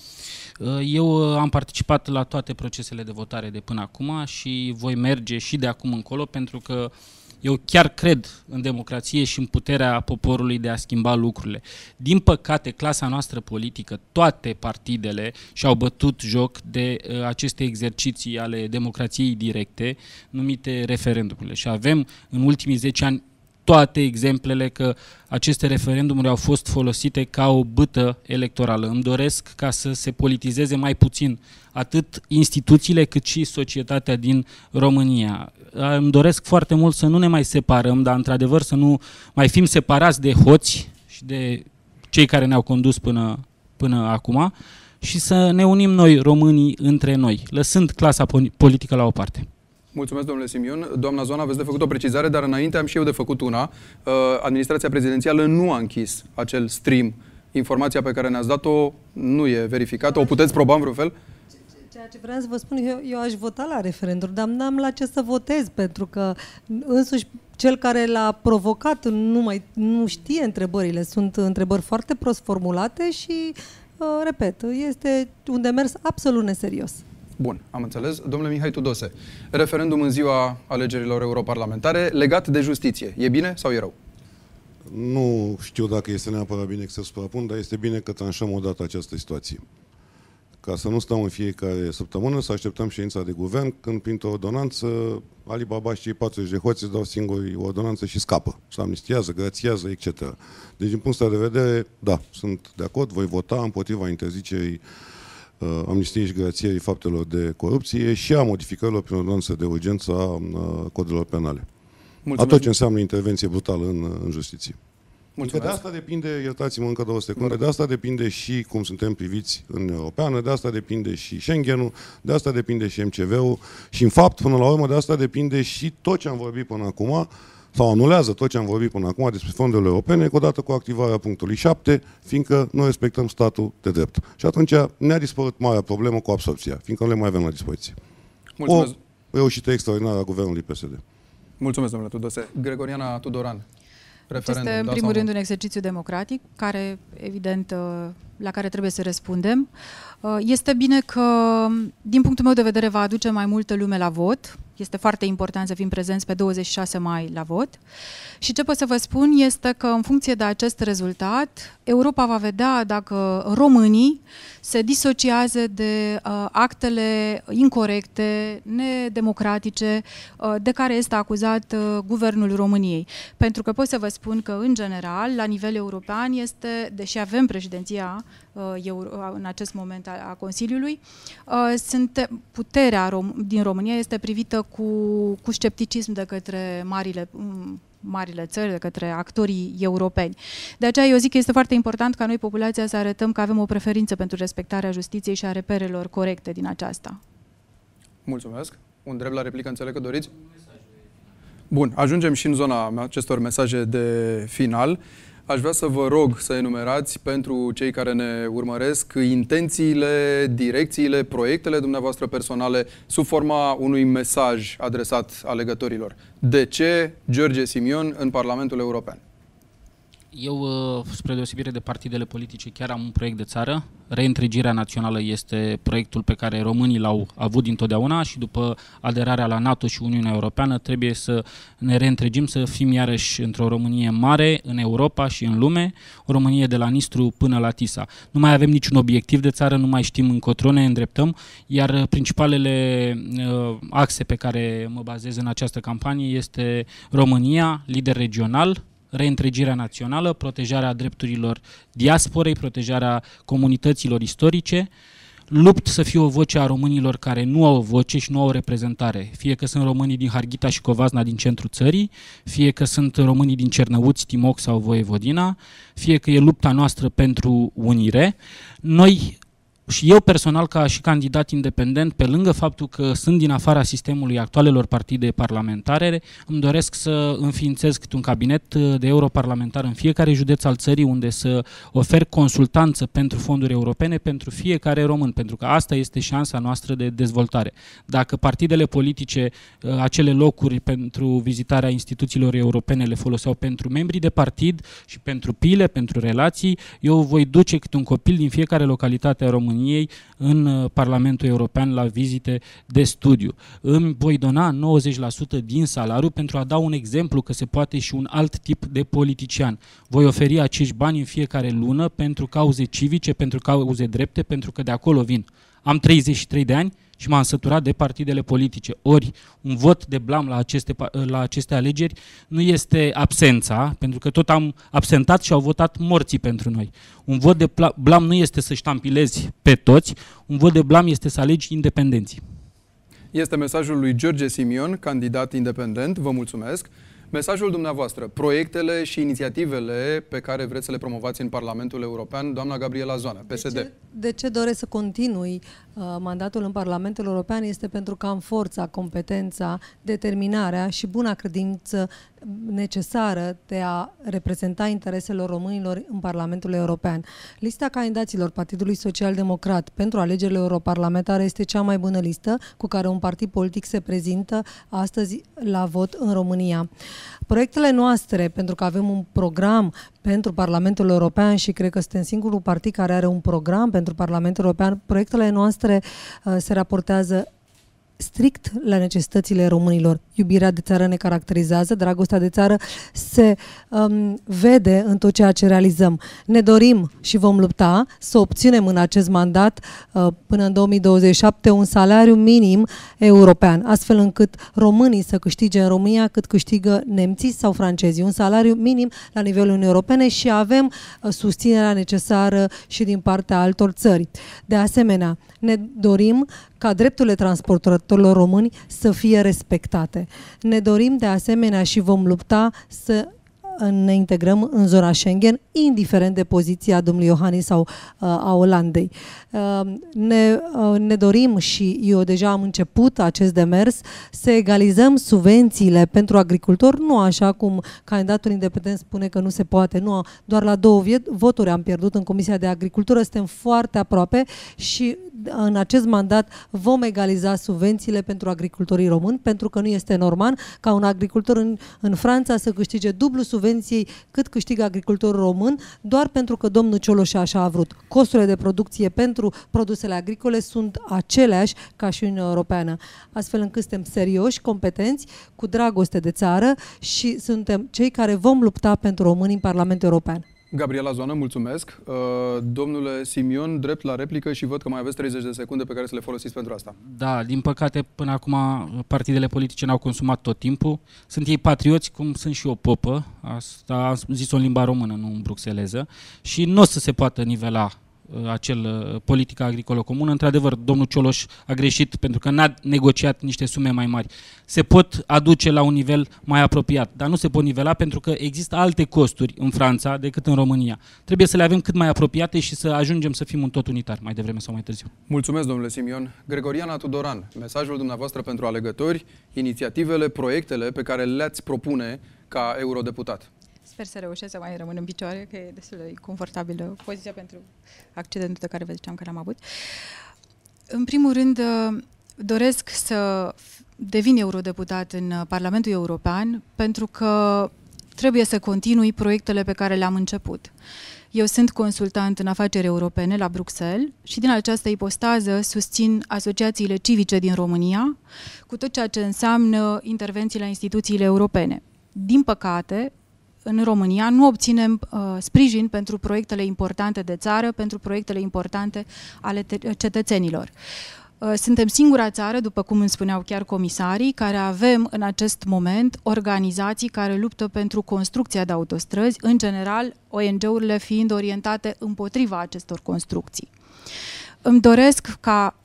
Eu am participat la toate procesele de votare de până acum și voi merge și de acum încolo pentru că uh, eu chiar cred în democrație și în puterea poporului de a schimba lucrurile. Din păcate, clasa noastră politică, toate partidele și-au bătut joc de uh, aceste exerciții ale democrației directe, numite referendumurile. Și avem în ultimii 10 ani toate exemplele că aceste referendumuri au fost folosite ca o bâtă electorală. Îmi doresc ca să se politizeze mai puțin atât instituțiile cât și societatea din România. Îmi doresc foarte mult să nu ne mai separăm, dar într-adevăr să nu mai fim separați de hoți și de cei care ne-au condus până, până acum și să ne unim noi, românii, între noi, lăsând clasa politică la o parte.
Mulțumesc, domnule Simion. Doamna Zona, aveți de făcut o precizare, dar înainte am și eu de făcut una. Uh, administrația prezidențială nu a închis acel stream. Informația pe care ne-ați dat-o nu e verificată. O puteți proba în vreun fel?
Ceea ce vreau să vă spun, eu, eu aș vota la referendum, dar n-am la ce să votez, pentru că însuși cel care l-a provocat nu, mai, nu știe întrebările. Sunt întrebări foarte prost formulate și, uh, repet, este un demers absolut neserios.
Bun, am înțeles. Domnule Mihai Tudose, referendum în ziua alegerilor europarlamentare legat de justiție. E bine sau e rău?
Nu știu dacă este neapărat bine că se suprapun, dar este bine că tranșăm odată această situație. Ca să nu stăm în fiecare săptămână, să așteptăm ședința de guvern, când printr-o ordonanță Alibabaș și cei 40 de hoți îți dau singuri o ordonanță și scapă. Se amnistiază, grațiază, etc. Deci, din punctul de vedere, da, sunt de acord, voi vota împotriva interzicerii uh, uh, amnistiei și grațierii faptelor de corupție și a modificărilor prin ordonanță de urgență a uh, codelor penale. Mulțumesc. A tot ce înseamnă intervenție brutală în, în justiție. Mulțumesc. de asta depinde, iertați-mă încă două secunde, de asta depinde și cum suntem priviți în Europeană, de asta depinde și Schengen-ul, de asta depinde și MCV-ul și în fapt, până la urmă, de asta depinde și tot ce am vorbit până acum, sau anulează tot ce am vorbit până acum despre fondurile europene, odată cu activarea punctului 7, fiindcă noi respectăm statul de drept. Și atunci ne-a dispărut marea problemă cu absorpția, fiindcă nu le mai avem la dispoziție. Mulțumesc. O reușită extraordinară a guvernului PSD.
Mulțumesc, domnule Tudose. Gregoriana Tudoran.
Referendum, este, în da primul rând, un exercițiu democratic, care, evident, uh, la care trebuie să răspundem. Uh, este bine că, din punctul meu de vedere, va aduce mai multă lume la vot, este foarte important să fim prezenți pe 26 mai la vot. Și ce pot să vă spun este că în funcție de acest rezultat, Europa va vedea dacă românii se disociază de uh, actele incorrecte, nedemocratice, uh, de care este acuzat uh, guvernul României. Pentru că pot să vă spun că, în general, la nivel european, este, deși avem președinția uh, în acest moment a, a Consiliului, uh, sunt, puterea rom- din România este privită cu, cu scepticism de către marile mm, marile țări, de către actorii europeni. De aceea eu zic că este foarte important ca noi, populația, să arătăm că avem o preferință pentru respectarea justiției și a reperelor corecte din aceasta.
Mulțumesc. Un drept la replică, înțeleg că doriți? Bun, ajungem și în zona acestor mesaje de final. Aș vrea să vă rog să enumerați pentru cei care ne urmăresc intențiile, direcțiile, proiectele dumneavoastră personale sub forma unui mesaj adresat alegătorilor. De ce George Simion în Parlamentul European?
Eu, uh, spre deosebire de partidele politice, chiar am un proiect de țară. Reîntregirea națională este proiectul pe care românii l-au avut dintotdeauna și după aderarea la NATO și Uniunea Europeană trebuie să ne reîntregim, să fim iarăși într-o Românie mare în Europa și în lume, o Românie de la Nistru până la Tisa. Nu mai avem niciun obiectiv de țară, nu mai știm încotro ne îndreptăm, iar principalele uh, axe pe care mă bazez în această campanie este România, lider regional, reîntregirea națională, protejarea drepturilor diasporei, protejarea comunităților istorice, lupt să fie o voce a românilor care nu au o voce și nu au o reprezentare. Fie că sunt românii din Harghita și Covazna din centrul țării, fie că sunt românii din Cernăuți, Timoc sau Voievodina, fie că e lupta noastră pentru unire. Noi și eu personal, ca și candidat independent, pe lângă faptul că sunt din afara sistemului actualelor partide parlamentare, îmi doresc să înființez câte un cabinet de europarlamentar în fiecare județ al țării unde să ofer consultanță pentru fonduri europene pentru fiecare român, pentru că asta este șansa noastră de dezvoltare. Dacă partidele politice acele locuri pentru vizitarea instituțiilor europene le foloseau pentru membrii de partid și pentru pile, pentru relații, eu voi duce câte un copil din fiecare localitate a României României în uh, Parlamentul European la vizite de studiu. Îmi voi dona 90% din salariu pentru a da un exemplu că se poate și un alt tip de politician. Voi oferi acești bani în fiecare lună pentru cauze civice, pentru cauze drepte, pentru că de acolo vin. Am 33 de ani și m-am săturat de partidele politice. Ori un vot de blam la aceste, la aceste alegeri nu este absența, pentru că tot am absentat și au votat morții pentru noi. Un vot de blam nu este să ștampilezi pe toți, un vot de blam este să alegi independenții.
Este mesajul lui George Simion, candidat independent. Vă mulțumesc. Mesajul dumneavoastră, proiectele și inițiativele pe care vreți să le promovați în Parlamentul European, doamna Gabriela Zoană, PSD.
De ce, de ce doresc să continui uh, mandatul în Parlamentul European este pentru că am forța, competența, determinarea și buna credință necesară de a reprezenta interesele românilor în Parlamentul European. Lista candidaților Partidului Social Democrat pentru alegerile europarlamentare este cea mai bună listă cu care un partid politic se prezintă astăzi la vot în România. Proiectele noastre, pentru că avem un program pentru Parlamentul European și cred că suntem singurul partid care are un program pentru Parlamentul European, proiectele noastre uh, se raportează strict la necesitățile românilor. Iubirea de țară ne caracterizează, dragostea de țară se um, vede în tot ceea ce realizăm. Ne dorim și vom lupta să obținem în acest mandat uh, până în 2027 un salariu minim european, astfel încât românii să câștige în România cât câștigă nemții sau francezii. Un salariu minim la nivelul Uniunii Europene și avem uh, susținerea necesară și din partea altor țări. De asemenea, ne dorim ca drepturile transportatorilor români să fie respectate. Ne dorim de asemenea și vom lupta să ne integrăm în zona Schengen, indiferent de poziția domnului Iohannis sau uh, a Olandei. Uh, ne, uh, ne dorim și eu deja am început acest demers să egalizăm subvențiile pentru agricultori, nu așa cum candidatul independent spune că nu se poate, nu, doar la două voturi am pierdut în Comisia de Agricultură, suntem foarte aproape și în acest mandat vom egaliza subvențiile pentru agricultorii români, pentru că nu este normal ca un agricultor în, în Franța să câștige dublu subvenției cât câștigă agricultorul român, doar pentru că domnul Cioloș așa a vrut. Costurile de producție pentru produsele agricole sunt aceleași ca și Uniunea Europeană, astfel încât suntem serioși, competenți, cu dragoste de țară și suntem cei care vom lupta pentru români în Parlamentul European.
Gabriela Zoană, mulțumesc. Uh, domnule Simion, drept la replică și văd că mai aveți 30 de secunde pe care să le folosiți pentru asta.
Da, din păcate, până acum partidele politice n-au consumat tot timpul. Sunt ei patrioți, cum sunt și eu popă, asta am zis-o în limba română, nu în bruxeleză, și nu o să se poată nivela uh, acel uh, politica agricolă comună. Într-adevăr, domnul Cioloș a greșit pentru că n-a negociat niște sume mai mari. Se pot aduce la un nivel mai apropiat, dar nu se pot nivela pentru că există alte costuri în Franța decât în România. Trebuie să le avem cât mai apropiate și să ajungem să fim un tot unitar, mai devreme sau mai târziu.
Mulțumesc, domnule Simion. Gregoriana Tudoran, mesajul dumneavoastră pentru alegători, inițiativele, proiectele pe care le-ați propune ca eurodeputat.
Sper să reușesc să mai rămân în picioare, că e destul de confortabilă poziția pentru accidentul de care vă ziceam că l-am avut. În primul rând, doresc să devin eurodeputat în Parlamentul European pentru că trebuie să continui proiectele pe care le-am început. Eu sunt consultant în afaceri europene la Bruxelles și din această ipostază susțin asociațiile civice din România cu tot ceea ce înseamnă intervenții la instituțiile europene. Din păcate, în România nu obținem uh, sprijin pentru proiectele importante de țară, pentru proiectele importante ale cetățenilor. Uh, suntem singura țară, după cum îmi spuneau chiar comisarii, care avem în acest moment organizații care luptă pentru construcția de autostrăzi, în general ONG-urile fiind orientate împotriva acestor construcții. Îmi doresc ca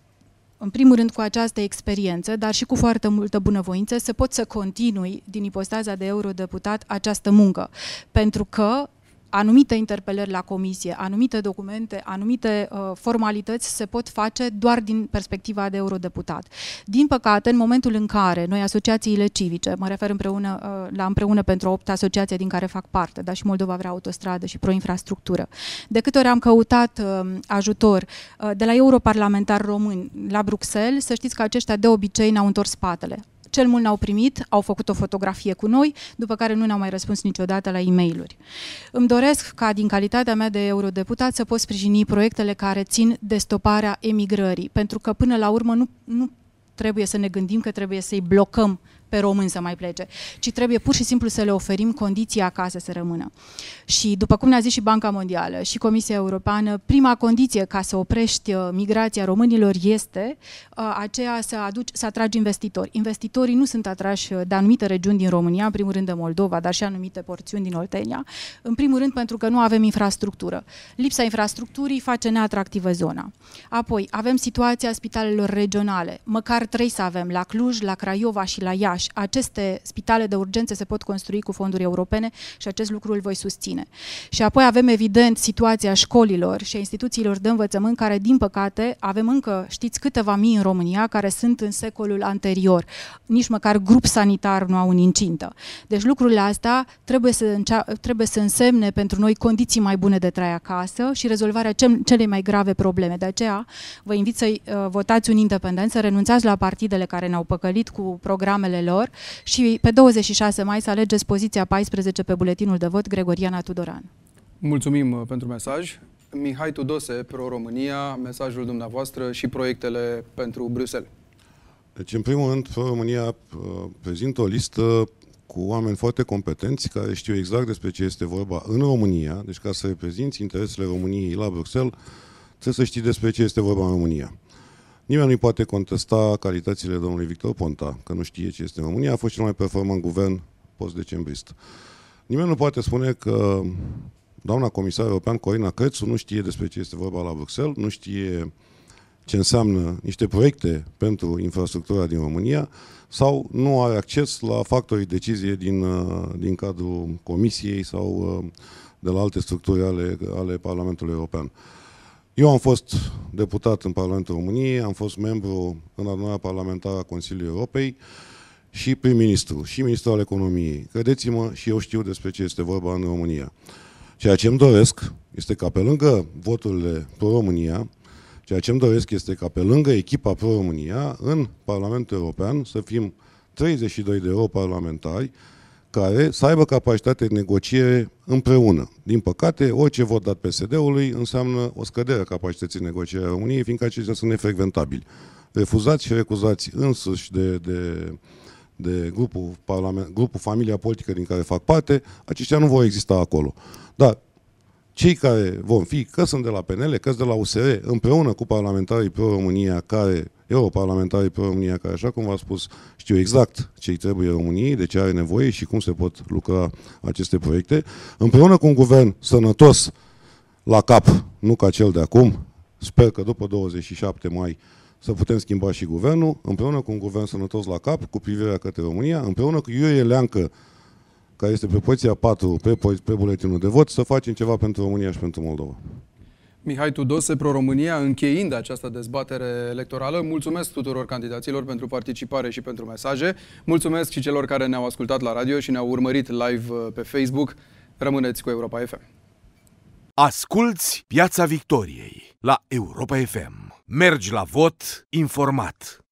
în primul rând cu această experiență, dar și cu foarte multă bunăvoință, să pot să continui din ipostaza de eurodeputat această muncă. Pentru că anumite interpelări la comisie, anumite documente, anumite uh, formalități se pot face doar din perspectiva de eurodeputat. Din păcate, în momentul în care noi, asociațiile civice, mă refer împreună, uh, la împreună pentru opt asociații din care fac parte, dar și Moldova vrea autostradă și pro-infrastructură, de câte ori am căutat uh, ajutor uh, de la europarlamentar români la Bruxelles, să știți că aceștia de obicei ne-au întors spatele cel mult ne-au primit, au făcut o fotografie cu noi, după care nu ne-au mai răspuns niciodată la e mail Îmi doresc ca din calitatea mea de eurodeputat să pot sprijini proiectele care țin de stoparea emigrării, pentru că până la urmă nu, nu trebuie să ne gândim că trebuie să-i blocăm pe români să mai plece, ci trebuie pur și simplu să le oferim condiții acasă să rămână. Și după cum ne-a zis și Banca Mondială și Comisia Europeană, prima condiție ca să oprești uh, migrația românilor este uh, aceea să, aduci, să atragi investitori. Investitorii nu sunt atrași uh, de anumite regiuni din România, în primul rând de Moldova, dar și anumite porțiuni din Oltenia, în primul rând pentru că nu avem infrastructură. Lipsa infrastructurii face neatractivă zona. Apoi, avem situația spitalelor regionale, măcar trei să avem, la Cluj, la Craiova și la Iași, Iași. Aceste spitale de urgență se pot construi cu fonduri europene și acest lucru îl voi susține. Și apoi avem evident situația școlilor și a instituțiilor de învățământ care, din păcate, avem încă, știți, câteva mii în România care sunt în secolul anterior. Nici măcar grup sanitar nu au în incintă. Deci lucrurile astea trebuie să, trebuie să însemne pentru noi condiții mai bune de trai acasă și rezolvarea celei mai grave probleme. De aceea vă invit să uh, votați un independent, să renunțați la partidele care ne-au păcălit cu programele lor lor și pe 26 mai să alegeți poziția 14 pe buletinul de vot Gregoriana Tudoran.
Mulțumim uh, pentru mesaj. Mihai Tudose, Pro-România, mesajul dumneavoastră și proiectele pentru Bruxelles.
Deci, în primul rând, Pro-România uh, prezintă o listă cu oameni foarte competenți care știu exact despre ce este vorba în România. Deci, ca să reprezinți interesele României la Bruxelles, trebuie să știi despre ce este vorba în România. Nimeni nu poate contesta calitățile domnului Victor Ponta, că nu știe ce este în România, a fost cel mai performant guvern post-decembrist. Nimeni nu poate spune că doamna comisar european Corina Crețu nu știe despre ce este vorba la Bruxelles, nu știe ce înseamnă niște proiecte pentru infrastructura din România sau nu are acces la factorii decizie din, uh, din cadrul Comisiei sau uh, de la alte structuri ale, ale Parlamentului European. Eu am fost deputat în Parlamentul României, am fost membru în adunarea parlamentară a Consiliului Europei și prim-ministru și ministru al economiei. Credeți-mă, și eu știu despre ce este vorba în România. Ceea ce îmi doresc este ca pe lângă voturile pro-România, ceea ce îmi doresc este ca pe lângă echipa pro-România, în Parlamentul European să fim 32 de europarlamentari care să aibă capacitate de negociere împreună. Din păcate, orice vot dat PSD-ului înseamnă o scădere a capacității de negociere a României, fiindcă aceștia sunt nefrecventabili. Refuzați și recuzați însuși de, de, de grupul, parlament, grupul familia politică din care fac parte, aceștia nu vor exista acolo. Dar cei care vom fi, că sunt de la PNL, că sunt de la USR, împreună cu parlamentarii pro-România care europarlamentarii pe România, care, așa cum v-am spus, știu exact ce îi trebuie României, de ce are nevoie și cum se pot lucra aceste proiecte, împreună cu un guvern sănătos la cap, nu ca cel de acum. Sper că după 27 mai să putem schimba și guvernul, împreună cu un guvern sănătos la cap, cu privirea către România, împreună cu Iurie Leancă, care este pe poziția 4 pe, pe buletinul de vot, să facem ceva pentru România și pentru Moldova.
Mihai Tudose, Pro-România, încheiind această dezbatere electorală. Mulțumesc tuturor candidaților pentru participare și pentru mesaje. Mulțumesc și celor care ne-au ascultat la radio și ne-au urmărit live uh, pe Facebook. Rămâneți cu Europa FM.
Asculți Piața Victoriei la Europa FM. Mergi la vot informat.